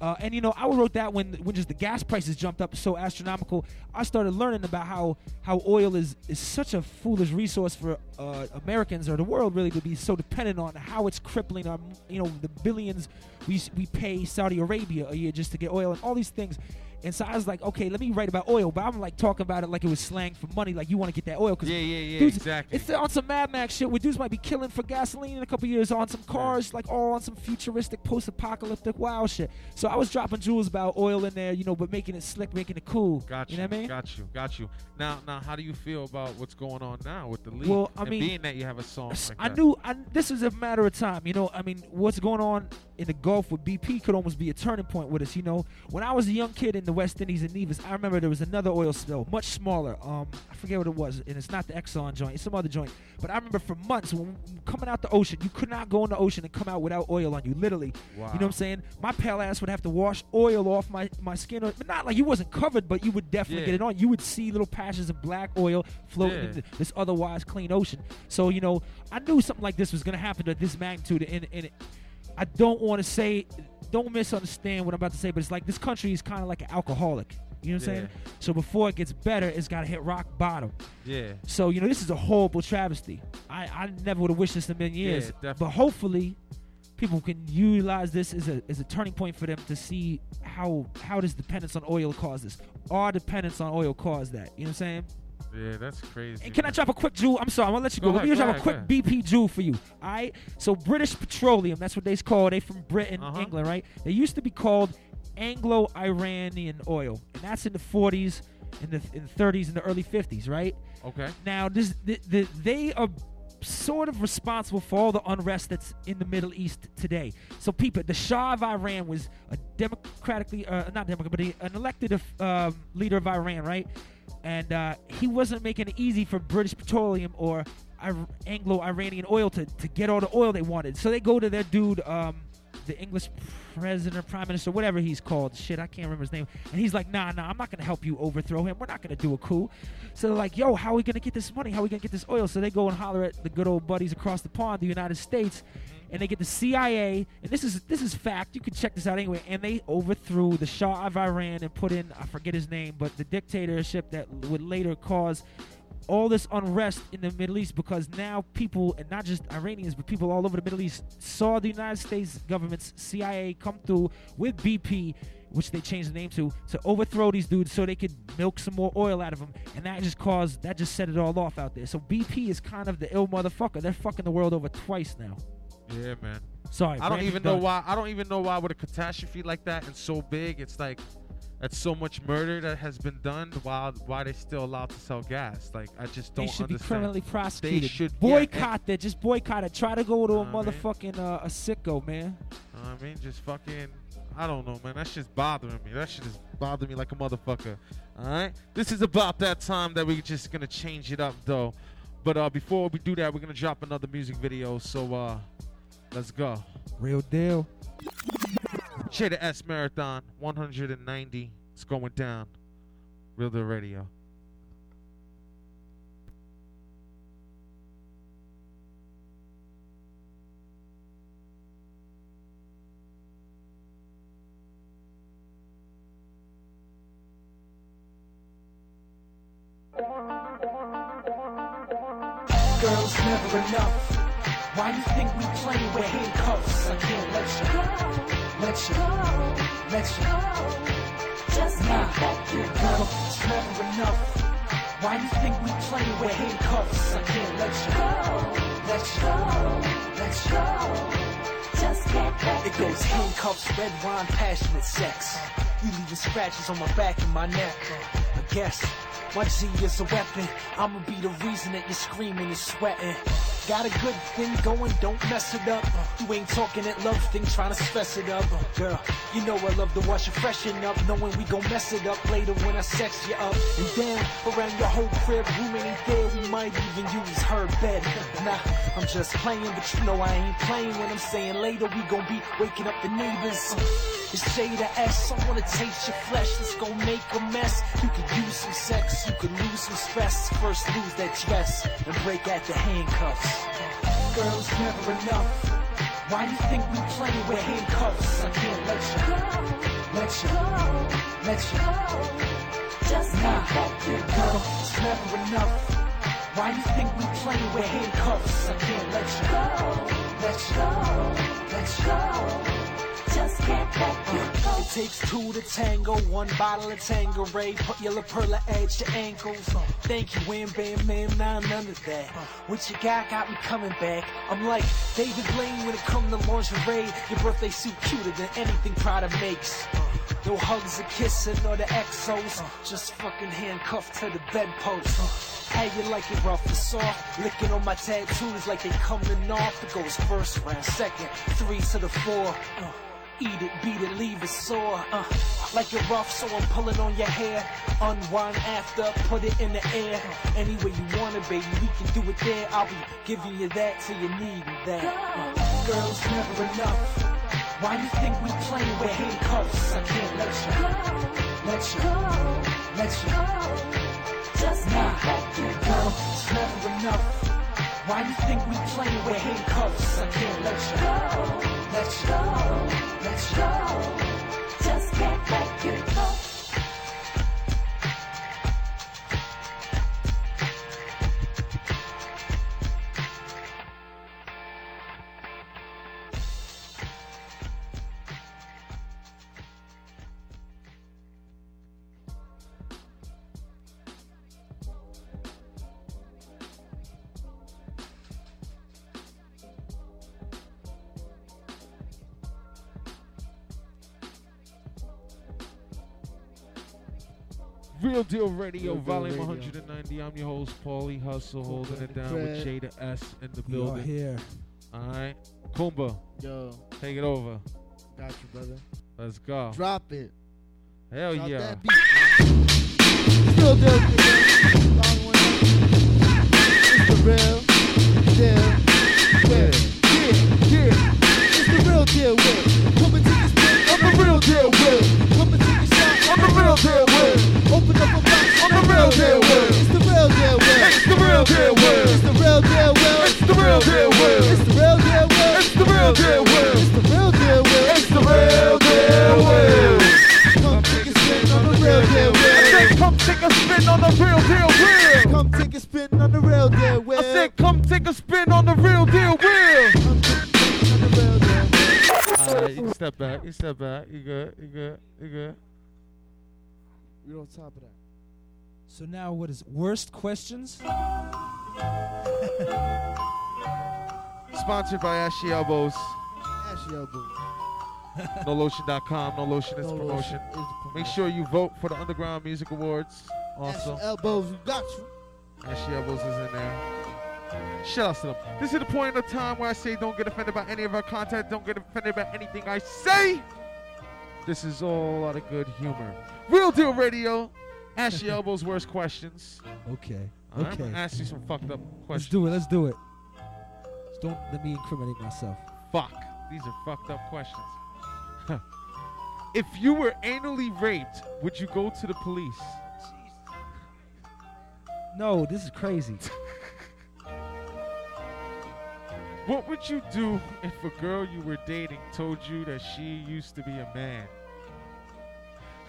Uh, and you know, I wrote that when when just the gas prices jumped up so astronomical. I started learning about how how oil is is such a foolish resource for uh, Americans or the world really to be so dependent on how it's crippling our you know the billions we we pay Saudi Arabia a year just to get oil and all these things. And so I was like, okay, let me write about oil, but I'm like talking about it like it was slang for money, like you want to get that oil. Cause Yeah, yeah, yeah, dudes- exactly. It's on some Mad Max shit where dudes might be killing for gasoline in a couple years on some cars, like all on some futuristic, post-apocalyptic wild shit. So I was dropping jewels about oil in there, you know, but making it slick, making it cool. Got you. You know what I mean? Got you. Got you. Now, now, how do you feel about what's going on now with the league? Well, I and mean, being that you have a song like I that. knew I, this is a matter of time. You know, I mean, what's going on in the Gulf with BP could almost be a turning point with us. You know, when I was a young kid in the West Indies and Nevis, I remember there was another oil spill, much smaller. Um, I forget what it was, and it's not the Exxon joint, it's some other joint. But I remember for months when coming out the ocean, you could not go in the ocean and come out without oil on you, literally. You know what I'm saying? My pale ass would have to wash oil off my, my skin, or, but not like you wasn't covered, but you would definitely Yeah. get it on. You would see little patches of black oil floating Yeah. in this otherwise clean ocean. So you know, I knew something like this was gonna happen at this magnitude, and, and it, I don't want to say, don't misunderstand what I'm about to say, but it's like this country is kind of like an alcoholic. You know what I'm saying? So before it gets better, it's got to hit rock bottom. Yeah. So you know, this is a horrible travesty. I, I never would have wished this in a million years. Yeah, definitely. but hopefully, people can utilize this as a as a turning point for them to see how how does dependence on oil cause this. Our dependence on oil caused that. You know what I'm saying? Yeah, that's crazy. And can I drop a quick jewel? I'm sorry, I'm gonna let you go. Go Let me ahead, drop a quick BP jewel for you. All right. So British Petroleum, that's what they call. They from Britain, Uh-huh. England, right? They used to be called Anglo-Iranian oil, and that's in the 40s, in the in the 30s, and the early 50s, right? Okay. Now, this the, the, they are sort of responsible for all the unrest that's in the Middle East today. So, people, the Shah of Iran was a democratically, uh, not democratic, but an elected um, leader of Iran, right? And uh, he wasn't making it easy for British Petroleum or Anglo-Iranian oil to, to get all the oil they wanted. So they go to their dude, um, the English president, prime minister, whatever he's called. Shit, I can't remember his name. And he's like, nah, nah, I'm not gonna help you overthrow him. We're not gonna do a coup. So they're like, yo, how are we gonna get this money? How are we gonna get this oil? So they go and holler at the good old buddies across the pond, the United States, and they get the CIA. And this is this is fact. You can check this out anyway. And they overthrew the Shah of Iran and put in I forget his name, but the dictatorship that would later cause all this unrest in the Middle East because now people, and not just Iranians, but people all over the Middle East, saw the United States government's CIA come through with BP, which they changed the name to, to overthrow these dudes so they could milk some more oil out of them. And that just caused, that just set it all off out there. So BP is kind of the ill motherfucker. They're fucking the world over twice now. Yeah, man. Sorry. I don't even know why. I don't even know why with a catastrophe like that and so big, it's like that's so much murder that has been done. Why why they still allowed to sell gas? Like I just don't They should be understand. criminally prosecuted. They should yeah, boycott that. Just boycott it. Try to go to a Know I mean? motherfucking uh, a sicko, man. I mean, just fucking. I don't know, man. That's just bothering me. That shit is bothering me like a motherfucker. All right. This is about that time that we're just gonna change it up, though. But uh, before we do that, we're gonna drop another music video. So uh, let's go. Real deal. Shade S Marathon 190. It's going down. Real Deal Radio. Girls never enough. Why you think we play with handcuffs? I can't let you, go. let you, go. let you. go. Just Nah, you girl, it's never enough. Why you think we play with handcuffs? I can't let you, go. let you, go. let you. Go. Just can't let It goes handcuffs, red wine, passionate sex. You leaving scratches on my back and my neck. I guess my G is a weapon. I'ma be the reason that you're screaming and sweating. Got a good thing going, don't mess it up. You ain't talking that love thing, trying to stress it up. Girl, you know I love to watch you freshen up, knowing we gon' mess it up later when I sex you up and down around your whole crib. Roommate ain't there, we might even use her bed. Nah, I'm just playing, but you know I ain't playing when I'm saying later we gon' be waking up the neighbors. It's Jay the S, I wanna taste your flesh, let's go make a mess. You can use some sex, you can lose some stress. First lose that dress and break out the handcuffs. Girls never enough. Why do you think we playing with handcuffs? I can't let you, go, let you, let you. Go. Just can't let you girl, it's never enough. Why do you think we playing with handcuffs? I can't let you, go, let you, let you. Just can't let you go. It takes two to tango, one bottle of Tanqueray. Put your La Perla at your ankles. Thank you, Wham Bam Man, nah, none of that. What you got got me coming back. I'm like David Blaine when it come to lingerie. Your birthday suit cuter than anything Prada makes. No hugs or kissing or the exos. Just fucking handcuffed to the bedpost. How you like it rough or soft? Licking on my tattoos like they coming off. It goes first round, second, three to the four. Uh, Eat it, beat it, leave it sore. Uh, like it rough, so I'm pulling on your hair. Unwind after, put it in the air. Any way you want it, baby, we can do it there. I'll be giving you that till you need that. Uh, girls never enough. Why you think we playing with handcuffs? I can't let you, let you, let you. Just Nah, can't let you girl, it's never enough. Why you think we playing with handcuffs? I can't let you, go. let you, go. let you. Go. Just can't let you go. Deal Radio, Real Deal Volume Radio. 190. I'm your host, Paulie Hustle, holding it down with Jay the S in the building. here. All right, Kumba, Yo, take it over. got you, brother. Let's go. Drop it. Hell Drop yeah. that beat. Real deal, nigga. Volume 190. It's the real deal. Will. Yeah, yeah. It's the real deal. Will. Come and take a spin on the real deal. Will. Come and take a shot on the real deal. Will. Open up a box on the real deal. Will. It's the real deal. Will. It's the real deal. Will. It's the real deal. Will. It's the real deal. Will. It's the real deal. Will. It's the real deal. Will. It's the real deal. Will. It's the real deal. Will. Come take a spin on the real deal. Will. come take a spin on the real deal, Will. Come take a spin on the real deal. Will. I said, come take a spin on the real deal, Will. Come take a spin on the real deal. Will. All right, you step back. You step back. You good. You good. You good. We on top of that. So now, what is worst questions? <laughs> Sponsored by Ashy Elbows. Ashy elbow. <laughs> NoLotion.com. No Lotion is No promotion. lotion is promotion. Make sure you vote for the Underground Music Awards. Also, Ashy elbows, we got you. Ashy Elbows is in there. Shout out to them. This is the point of the time where I say don't get offended by any of our content. Don't get offended by anything I say. This is all out of good humor. Real Deal Radio. Ashy Elbows' worst questions. <laughs> Okay. All right, I'm Okay. gonna ask you some fucked up questions. Let's questions. do it. Let's do it. Just don't let me incriminate myself. Fuck. These are fucked up questions. <laughs> if you were anally raped, would you go to the police? No, this is crazy. <laughs> What would you do if a girl you were dating told you that she used to be a man?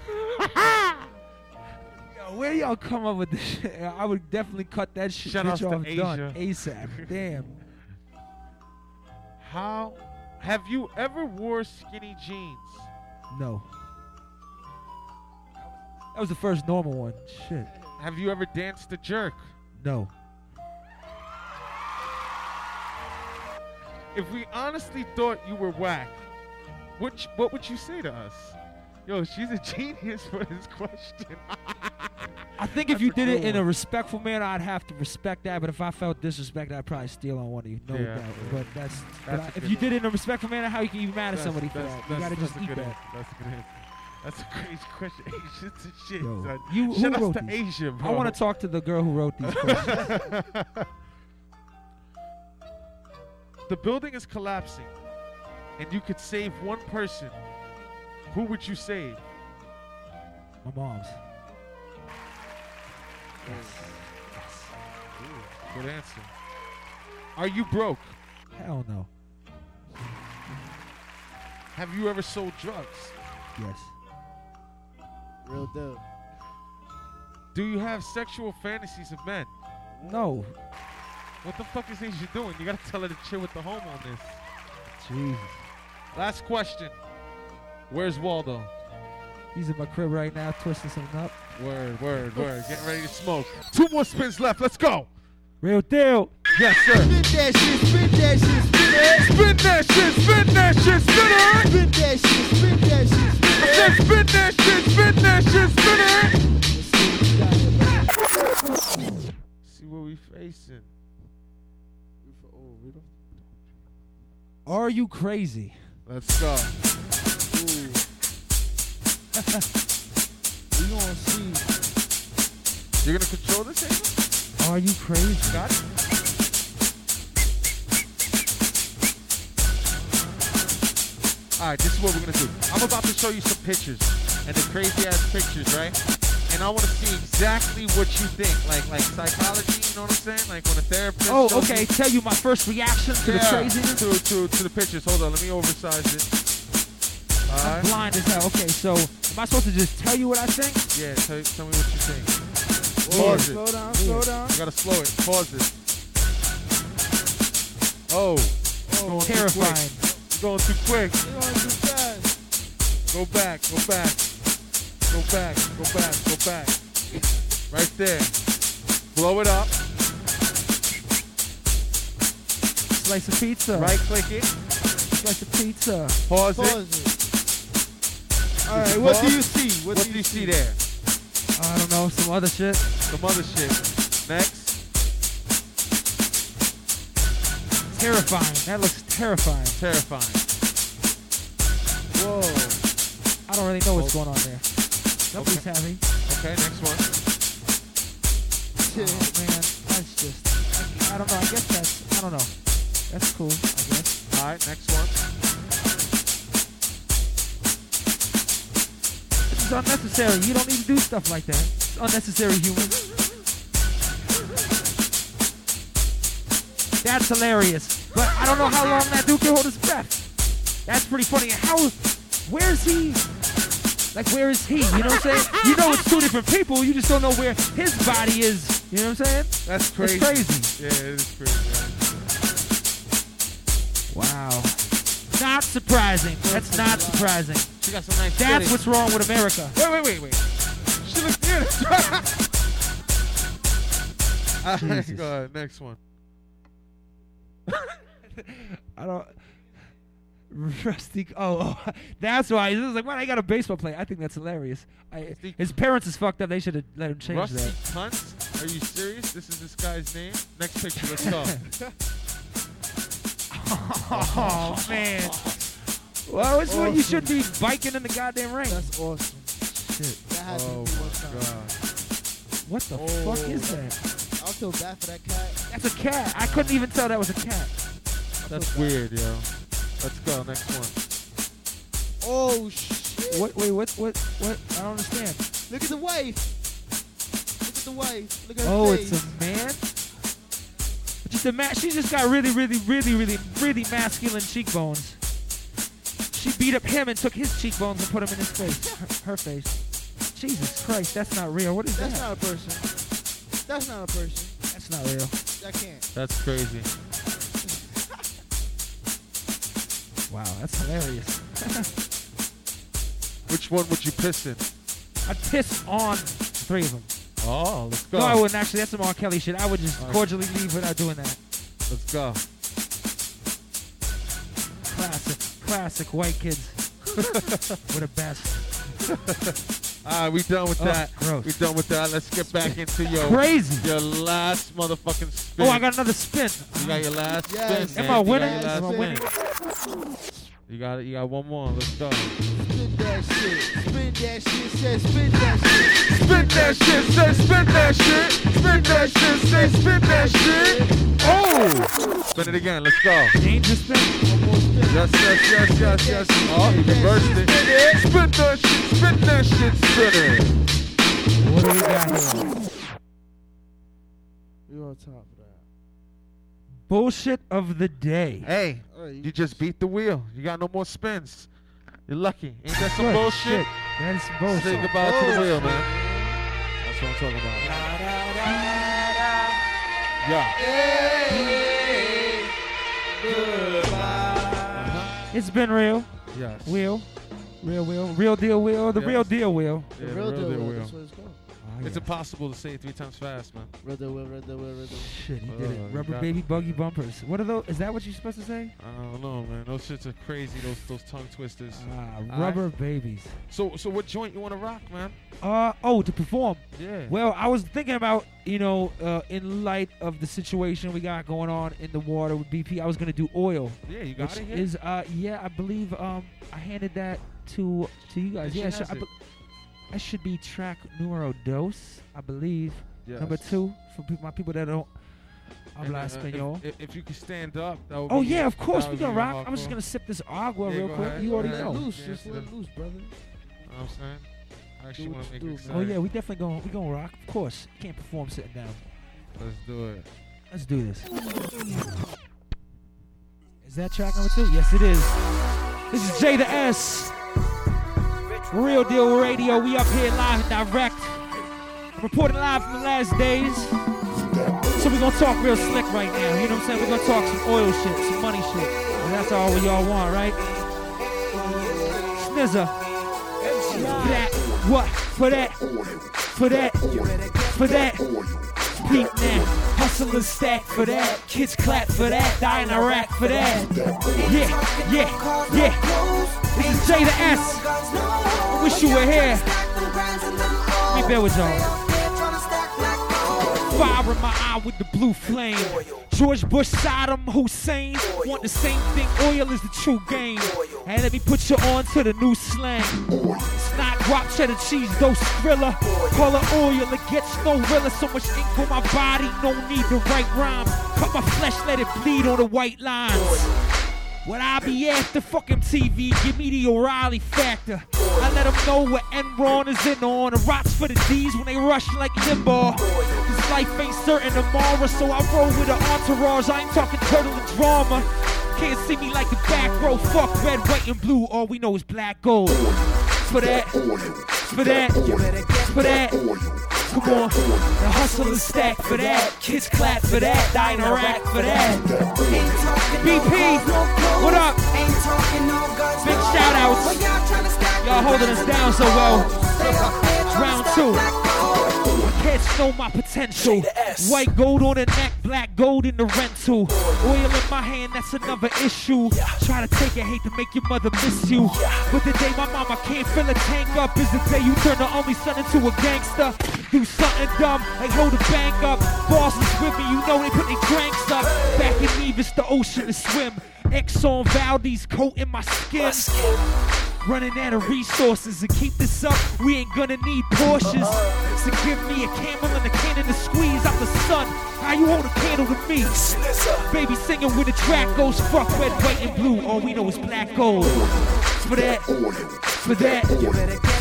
<laughs> Yo, where y'all come up with this shit? I would definitely cut that shit Shout bitch off done ASAP. Damn. How have you ever wore skinny jeans? No. That was the first normal one. Shit. Have you ever danced a jerk? No. If we honestly thought you were whack, what what would you say to us? Yo, she's a <laughs> genius for this question. I think if That's you did it in a respectful manner, I'd have to respect that. But if I felt disrespect, I'd probably steal on one of you. No Yeah, doubt. yeah. But that's, but That's I- a if you one. did it in a respectful manner, how you can you mad at somebody for that? You gotta just eat good that. answer. That's a good answer. That's a crazy <laughs> question. Asians and shit. Yo, son. you- who Shout wrote to these? Asia, bro. I want to talk to the girl who wrote these <laughs> questions. The building is collapsing, and you could save one person. Who would you save? My mom's. Yes. Good answer. Are you broke? Hell no. Have you ever sold drugs? Yes. Real deal. Do you have sexual fantasies of men? No. What the fuck is Asia doing? You gotta tell her to chill with the home on this. Jesus. Last question. Where's Waldo? He's in my crib right now, twisting something up. Word, word, word. Getting ready to smoke. Two more spins left. Let's go. Real deal. Yes, sir. Spin that shit, spin that shit, spin it. Spin that shit, spin that shit, spin it. Spin that shit, spin that shit, spin I it. said spin that shit, spin that shit, spin it. Let's see what you got here, brother. See what we facing. Oh, read off. Are you crazy? Let's go. <laughs> We gonna see. You're gonna control this, Asia? Are you crazy? Got it. All right, this is what we're gonna do. I'm about to show you some pictures, and the crazy ass pictures, right? And I want to see exactly what you think, like like psychology. You know what I'm saying? Like when a therapist. Oh, okay. you- Tell you my first reaction to the Yeah, craziness. To, to, to the pictures. Hold on, let me oversize it. All I'm right. blind as hell. Okay, so am I supposed to just tell you what I think? Yeah, tell, tell me what you think. Pause it. slow down, slow down. You gotta slow it. Pause it. Oh, Oh, going too Terrifying. quick. You're going too quick. you going too fast. Go back, go back. Go back, go back, go back. Right there. Blow it up. Slice of pizza. Right click it. Slice of pizza. Pause, Pause it. it. All Did right, you what pause? do you see? What, do you see there? I don't know, some other shit. Some other shit. Next. Terrifying. That looks terrifying. Terrifying. Whoa. I don't really know what's going on there. Nobody's happy. Okay, next one. Oh, man, that's just. I, I don't know. I guess that's. I don't know. That's cool. I guess. All right, next one. This is unnecessary. You don't need to do stuff like that. It's unnecessary, human. That's hilarious. But I don't know how long that dude can hold his breath. That's pretty funny. How? Where's he? Like, where is he? You know what I'm saying? You know it's two different people. You just don't know where his body is. You know what I'm saying? That's crazy. It's crazy. Yeah, it is crazy. Wow. Not surprising. That's not surprising. She got some nice That's what's wrong with America. Wait, wait, wait, wait. She looks good. <laughs> All right, go ahead. Next one. <laughs> I don't. <laughs> Rusty. Oh, oh, <laughs> that's why. He was like, "Why I got a baseball player?" I think that's hilarious. I, his parents is fucked up. They should have let him change Rusty that. Cunt? Are you serious? This is this guy's name? Next picture, let's go. <laughs> Oh man. Well, it's what you should be biking in the goddamn rain. That's awesome. Shit. That happened Oh to me my god. What the Oh. fuck is that? I feel bad for that cat. That's a cat. I couldn't even tell that was a cat. That's weird, yo. Let's go. Next one. Oh shit! What? Wait. What? What? What? I don't understand. Look at the wife. Look at the wife. Look at her Oh, face. it's a man. Just a man. She just got really, really, really, really, really masculine cheekbones. She beat up him and took his cheekbones and put them in his face, <laughs> her, her face. Jesus Christ, that's not real. What is That's that? That's not a person. That's not a person. That's not real. That can't. That's crazy. Wow, that's hilarious. <laughs> Which one would you piss in? I'd piss on three of them. Oh, let's go. No, I wouldn't actually. That's some R. Kelly shit. I would just cordially leave without doing that. Let's go. Classic, classic white kids. <laughs> We're the best. <laughs> All right, we done with Oh, that. gross. We done with that. Let's get back into your Crazy. your last motherfucking spin. Oh, I got another spin. You got your last Yes. spin. Am man. I You got winning? Am I spin. winning? You got it. You got one more. Let's go. Spin that shit. Spin that shit. Says spin that shit. Spin that shit, say spin that shit. Spin that shit, say spin that shit. Oh! Spin it again, let's go. Danger spin. One more spin. Yes, yes, yes, yes, yes. Oh, he reversed it. Spin that shit, spin that shit, spin it. What do we got here? You're on top of that. Bullshit of the day. Hey, you- you just beat the wheel. You got no more spins. You're lucky. Ain't that some bullshit? shit. That is some Say bullshit. goodbye to the wheel, man. That's what I'm talking about. Yeah. Uh-huh. It's been real. Yes. Wheel. Real wheel. Real deal wheel. The Yes. real deal wheel. Yeah, The the real deal. deal wheel, wheel. That's what it's called. Oh, It's yeah. impossible to say it three times fast, man. Real deal wheel. Real deal wheel. Real deal. Shit, he did Oh, it. Rubber baby buggy bumpers. What are those? Is that what you're supposed to say? I don't know, man. Those shits are crazy. Those those tongue twisters. Ah, Alright. rubber babies. So so what joint you want to rock, man? Uh oh, to perform. Yeah. Well, I was thinking about, you know, uh, in light of the situation we got going on in the water with BP, I was gonna do oil, yeah, you got which it here. is, uh, yeah, I believe, um, I handed that to to you guys. Yeah, Yeah, she that should be track numero dos, I believe. Number two for pe- my people that don't And, habla uh, español. If, if you could stand up, that would Oh be, yeah, of course we would gonna rock. I'm just gonna sip this agua Yeah, real go quick. ahead. You already ahead. know. Loose. Just yeah. let it loose, brother. You know what I'm saying? I actually Do want what to make you it do, exciting. Oh yeah, we definitely gonna we gonna rock. Of course, can't perform sitting down. Let's do it. Let's do this. Is that track number two? Yes, it is. This is J the S. Real Deal Radio. We up here live and direct. Reporting live from the last days. So we're gonna talk real slick right now. You know what I'm saying? We're gonna talk some oil shit, some money shit. And that's all we all want, right? Snizzer. For that. What? For that. For that. For that. Peep now, hustle and stack for that. Kids clap for that. Die in for that. Yeah, yeah, yeah. This is J to S. I wish you were here. me bear with y'all. Fire in my eye with the blue flame. George Bush, Saddam Hussein want the same thing. Oil is the true game. Hey, let me put you on to the new slang. Snot, drop cheddar cheese, dose thriller. Call it oil, it gets no realer. So much ink on my body, no need to write rhymes. Cut my flesh, let it bleed on the white lines. What I be after, fucking TV, give me the O'Reilly factor. I let them know what Enron is in on. The rocks for the D's when they rush like Limbaugh. Life ain't certain tomorrow, so I roll with an entourage. I ain't talking turtle and drama. Can't see me like the back row. Fuck red, white, and blue. All we know is black gold. For that, for that, for that. Come on, the hustle is stack for that. Kids clap for that. Diner rack for that. BP, what up? Big shout outs. Y'all holding us down so well. Round two. Kids know my potential. White gold on the neck, black gold in the rental. Oil in my hand, that's another issue. Try to take it, hate to make your mother miss you. But the day my mama can't fill a tank up is the day you turn the only son into a gangster. Do something dumb, like hold a bank up. Bosses with me, you know they put their drinks up. Back in Nevis, the ocean to swim. Exxon Valdez coat in my skin. Running out of resources and keep this up, we ain't gonna need Porsches. So give me a camel and a cannon to squeeze out the sun. How you hold a candle to me? Baby singing when the track goes fuck red, white, and blue. All we know is black gold. For that, for that,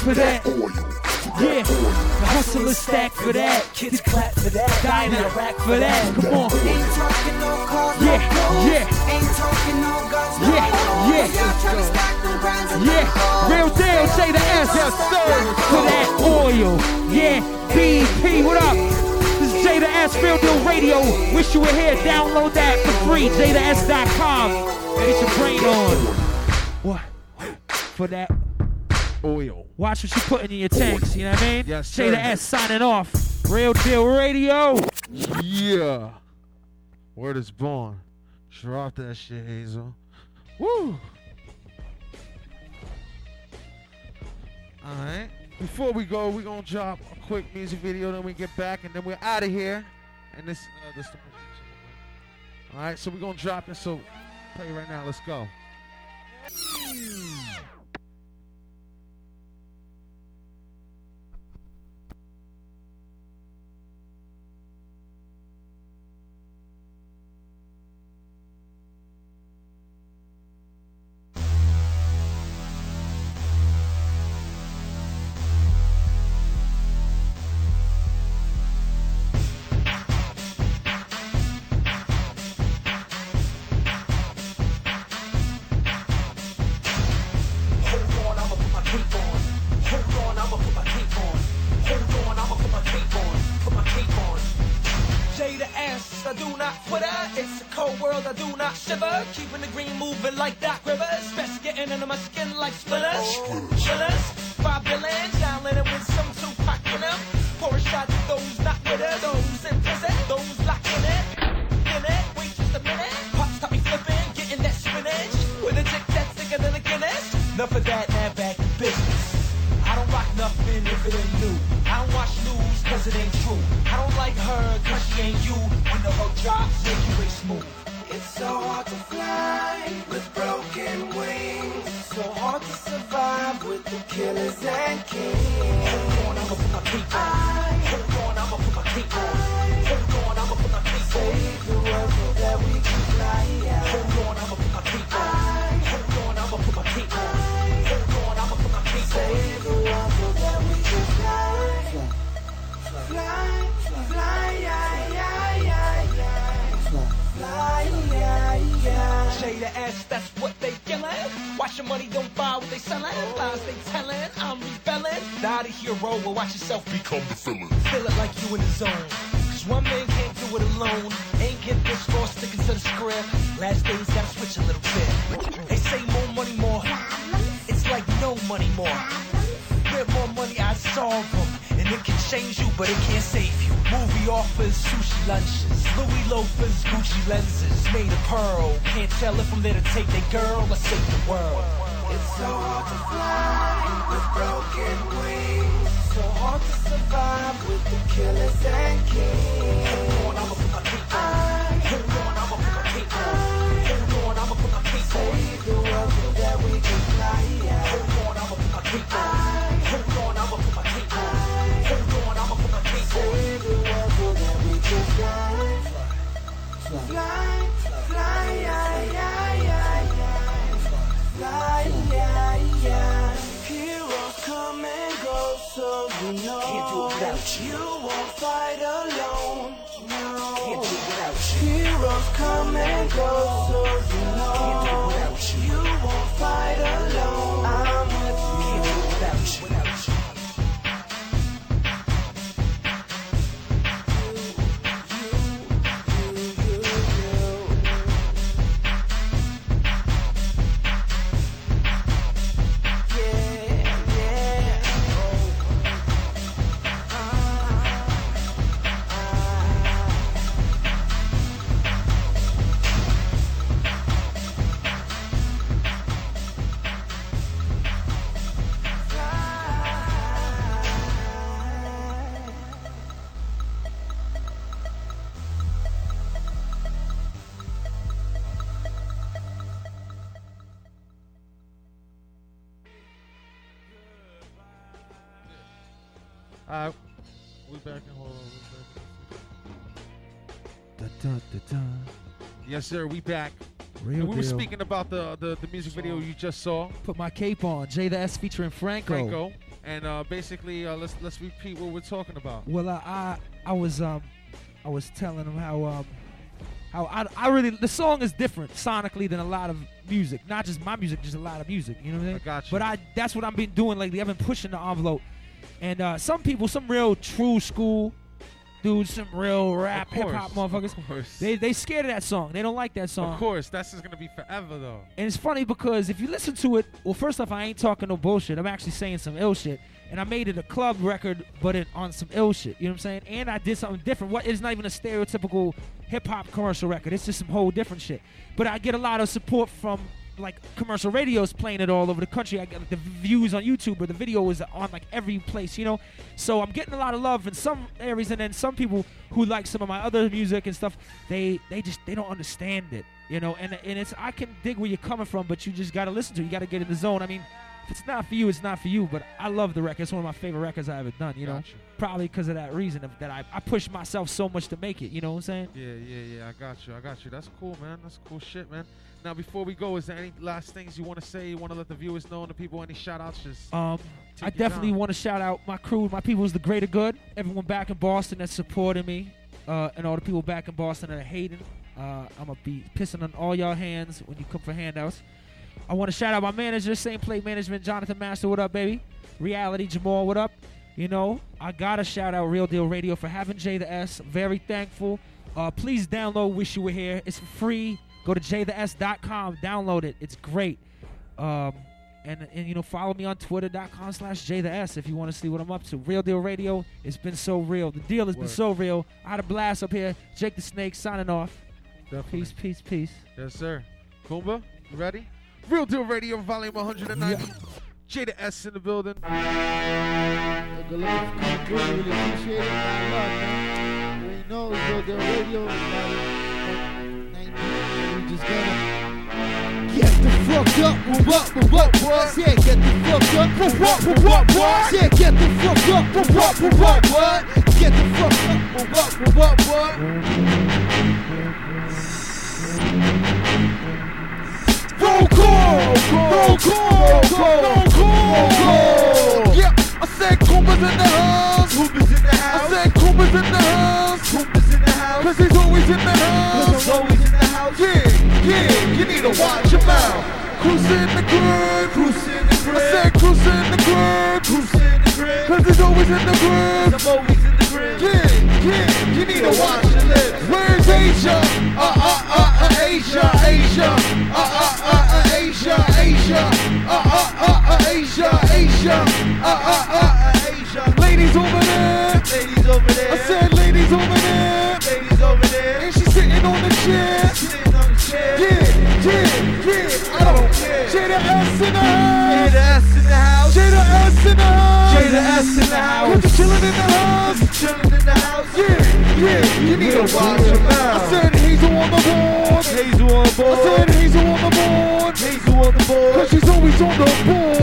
for that. Yeah, the hustle is stacked for that. Kids clap for that. Diner rack for that. Come on. Ain't talking no cars. Yeah, yeah. Ain't talking no guns, no yeah, yeah. Yeah, real deal, say the sir. For that oil. Yeah, BP, what up? This is Jay the S, Deal Radio. Wish you were here. Download that for free. JadaS.com. Get your brain on. What? For that Oil. Watch what you putting in your tanks, you know what I mean? Yes, sir. Jada sir. S signing off. Real Deal Radio. Yeah. Word is born. Drop that shit, Hazel. Woo. Alright. Before we go, we're gonna drop a quick music video, then we get back, and then we're out of here. And this, uh, this. Alright, so we're gonna drop it. So play it right now. Let's go. It's a cold world, I do not shiver. Keeping the green moving like Doc Rivers. Stress getting under my skin like splinters. Chillers, five billion, download it with some Tupac in them. Pour a shot to those not with it, those in prison, those locked in it. In it, wait just a minute. Pops stop me flipping, getting that spinach. With a chick that's thicker than a Guinness. Enough of that, now back to business. I don't rock nothing if it ain't new. I don't watch news cause it ain't true. I don't like her cause she ain't you. Way smooth. It's so hard to fly with broken wings. So hard to survive with the killers and kings. My cape your money, don't buy what they selling. Lies they telling, I'm rebelling. Not a hero, well watch yourself become the villain. Feel it like you in the zone. Cause one man can't do it alone. Ain't get this far sticking to the script. Last days gotta switch a little bit. They say more money, more. It's like no money, more. With more money, I solve them. It can change you, but it can't save you. Movie offers, sushi lunches, Louis loafers, Gucci lenses, made of pearl. Can't tell if I'm there to take their girl or save the world. It's so hard to fly with broken wings. So hard to survive with the killers and kings. Go, sir. We back. Real we were speaking about the, the the music video you just saw, Put my cape on. Jay the S featuring Franco. Franco, and uh, basically uh, let's let's repeat what we're talking about. Well, I, I I was um I was telling him how um how I, I really the song is different sonically than a lot of music, not just my music, just a lot of music. You know what I mean? I got you. But I that's what I've been doing lately. I've been pushing the envelope, and uh, some people, some real true school dudes, some real rap hip hop motherfuckers, they they scared of that song. They don't like that song. of course, that's just gonna be forever though. And it's funny because if you listen to it, well, first off, I ain't talking no bullshit. I'm actually saying some ill shit. And I made it a club record, but it on some ill shit. You know what I'm saying? And I did something different. What it's not even a stereotypical hip hop commercial record. It's just some whole different shit. But I get a lot of support from like commercial radios playing it all over the country. I get the views on YouTube or the video is on like every place, you know. So I'm getting a lot of love in some areas, and then some people who like some of my other music and stuff, they they just they don't understand it, you know. And and it's I can dig where you're coming from, but you just gotta listen to. it. You gotta get in the zone. I mean, if it's not for you, it's not for you. But I love the record. It's one of my favorite records I ever done. You know, Gotcha. probably because of that reason of that I I pushed myself so much to make it. You know what I'm saying? Yeah, yeah, yeah. I got you. I got you. That's cool, man. That's cool shit, man. Now, before we go, is there any last things you want to say? You want to let the viewers know and the people any shout outs? Just Um, I definitely want to shout out my crew, my people is the greater good. Everyone back in Boston that's supporting me, uh, and all the people back in Boston that are hating. Uh, I'm gonna be pissing on all y'all hands when you come for handouts. I want to shout out my manager, same plate management, Jonathan Master. What up, baby? Reality Jamal. What up? You know, I gotta shout out Real Deal Radio for having Jay the S. Very thankful. Uh, please download Wish You Were Here. It's free. Go to jaytheS.com. Download it. It's great. Um, and, and you know, follow me on twitter.com slash J the S if you want to see what I'm up to. Real Deal Radio, it's been so real. The deal has been so real. I had a blast up here. Jake the Snake signing off. definitely. Peace, peace, peace. Yes, sir. Kumba, you ready? Real Deal Radio, volume 190. Jay the S in the building. Good luck coming through. Really appreciate it. I love, man. You know it's Real Deal Radio. Volume 90. We just gonna get the fuck up. Move up, move up, what? Yeah, get the fuck up. Move up, move up, what? Yeah, get the fuck up. Move up, move up, what? Get the fuck up. Move up, move up, what? Roll call! Roll call! Roll call! roll call. Yeah, I said Kumba's in the house. Kumba's in the house. I said Kumba's in the house. Kumba's in the house. Cause he's always in the house. Cause I'm always in the house. Yeah, yeah, you need to watch your mouth. Cruise in the crib. Cruise in the I said cruise in the crib. Cruise in the crib. Cause he's always in the crib. I'm always in the crib. Yeah, yeah, you need to watch your lips. Where's Asia? Uh, uh, uh, uh, Asia, Asia. Uh, uh, uh, uh, Asia, Asia. Uh, uh, uh, uh, Asia, Asia. Uh, uh, uh, uh, Asia. ladies over there. Jay Jada S in the house. Cause chillin' in the house. Chillin' in the house. Yeah, yeah, you need to watch your mouth. I said Hazel on the board. Hazel on I board. I said Hazel on the board. Hazel on the board. Cause she's always on the board.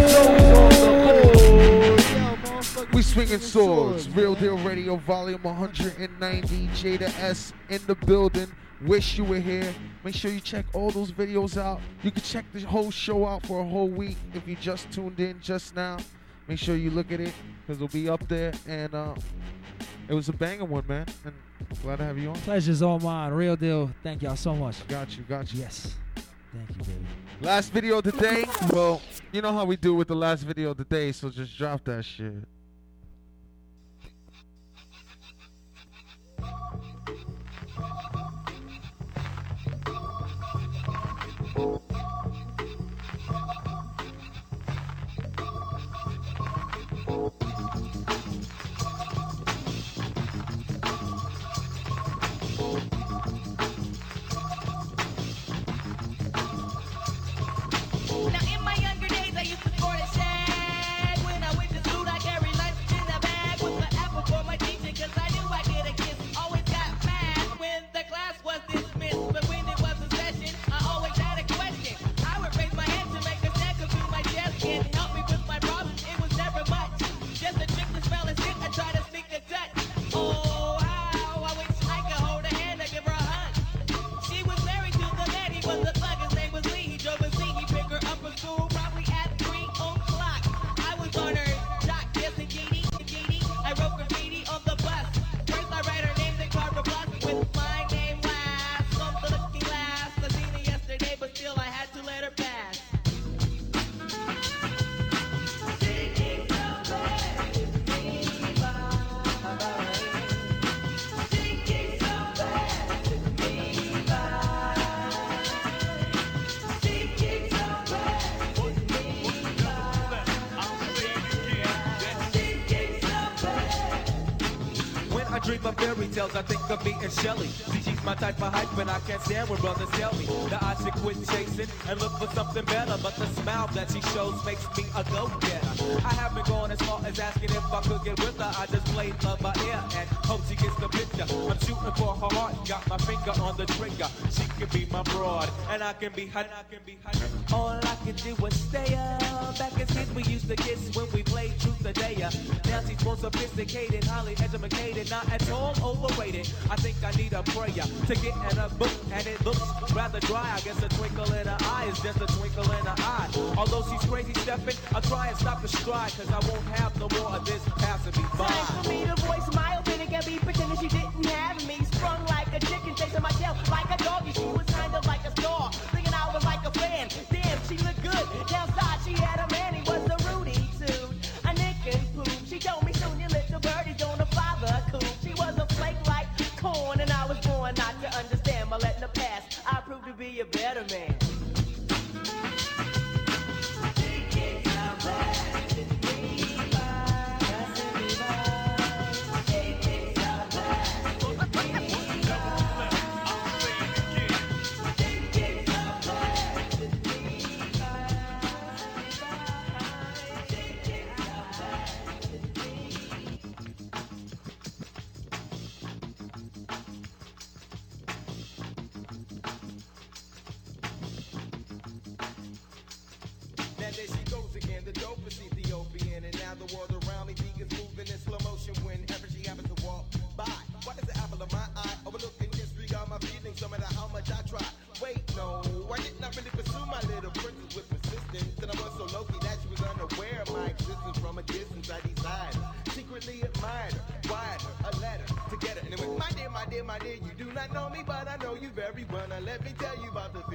board. We swinging swords. Real Deal Radio, Volume 190. Jay the S in the building. Wish you were here. Make sure you check all those videos out. You can check the whole show out for a whole week if you just tuned in just now. Make sure you look at it because it'll be up there. And uh, it was a banger one, man. And glad to have you on. Pleasure's all mine. Real deal. Thank y'all so much. Got you, got you. Yes. Thank you, baby. Last video of the day. Well, you know how we do with the last video of the day, so just drop that shit. Think of me and Shelly. See, she's my type of hype, and I can't stand when brothers tell me that I should quit chasing and look for something better. But the smile that she shows makes me a go-getter. I haven't gone as far as asking if I could get with her. I just played love by ear and hope she gets the picture. I'm shooting for her heart, got my finger on the trigger. She can be my broad, and I can be hot. I can be hot. All I can do is stay up. Back as kids, we used to kiss when we played truth or dare. Now she's more sophisticated, highly educated, not at all overrated. I think I need a prayer to get in a book, and it looks rather dry. I guess a twinkle in her eye is just a twinkle in her eye. Although she's crazy stepping, I'll try and stop the stride, cause I won't have no more of this passing me by. Time for me to voice my opinion and be pretending she didn't have me.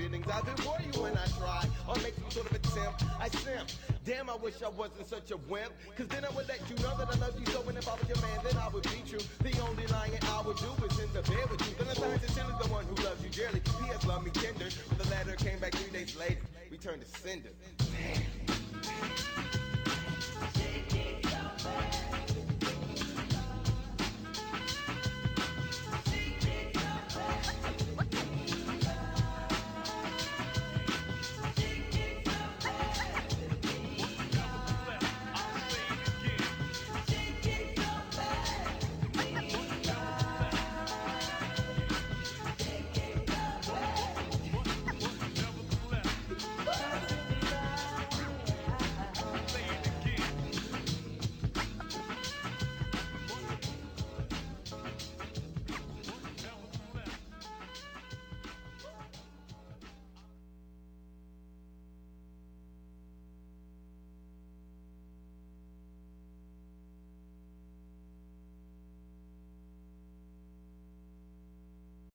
Feelings I've been for you when I try or make some sort of attempt. I simp. Damn, I wish I wasn't such a wimp. Cause then I would let you know that I love you so. And if I was your man, then I would be true. The only lying I would do is in the bed with you. Then I signed to Shirley, the one who loves you dearly. P.S. Love me tender. But the letter came back three days later. We turned to cinder. Damn.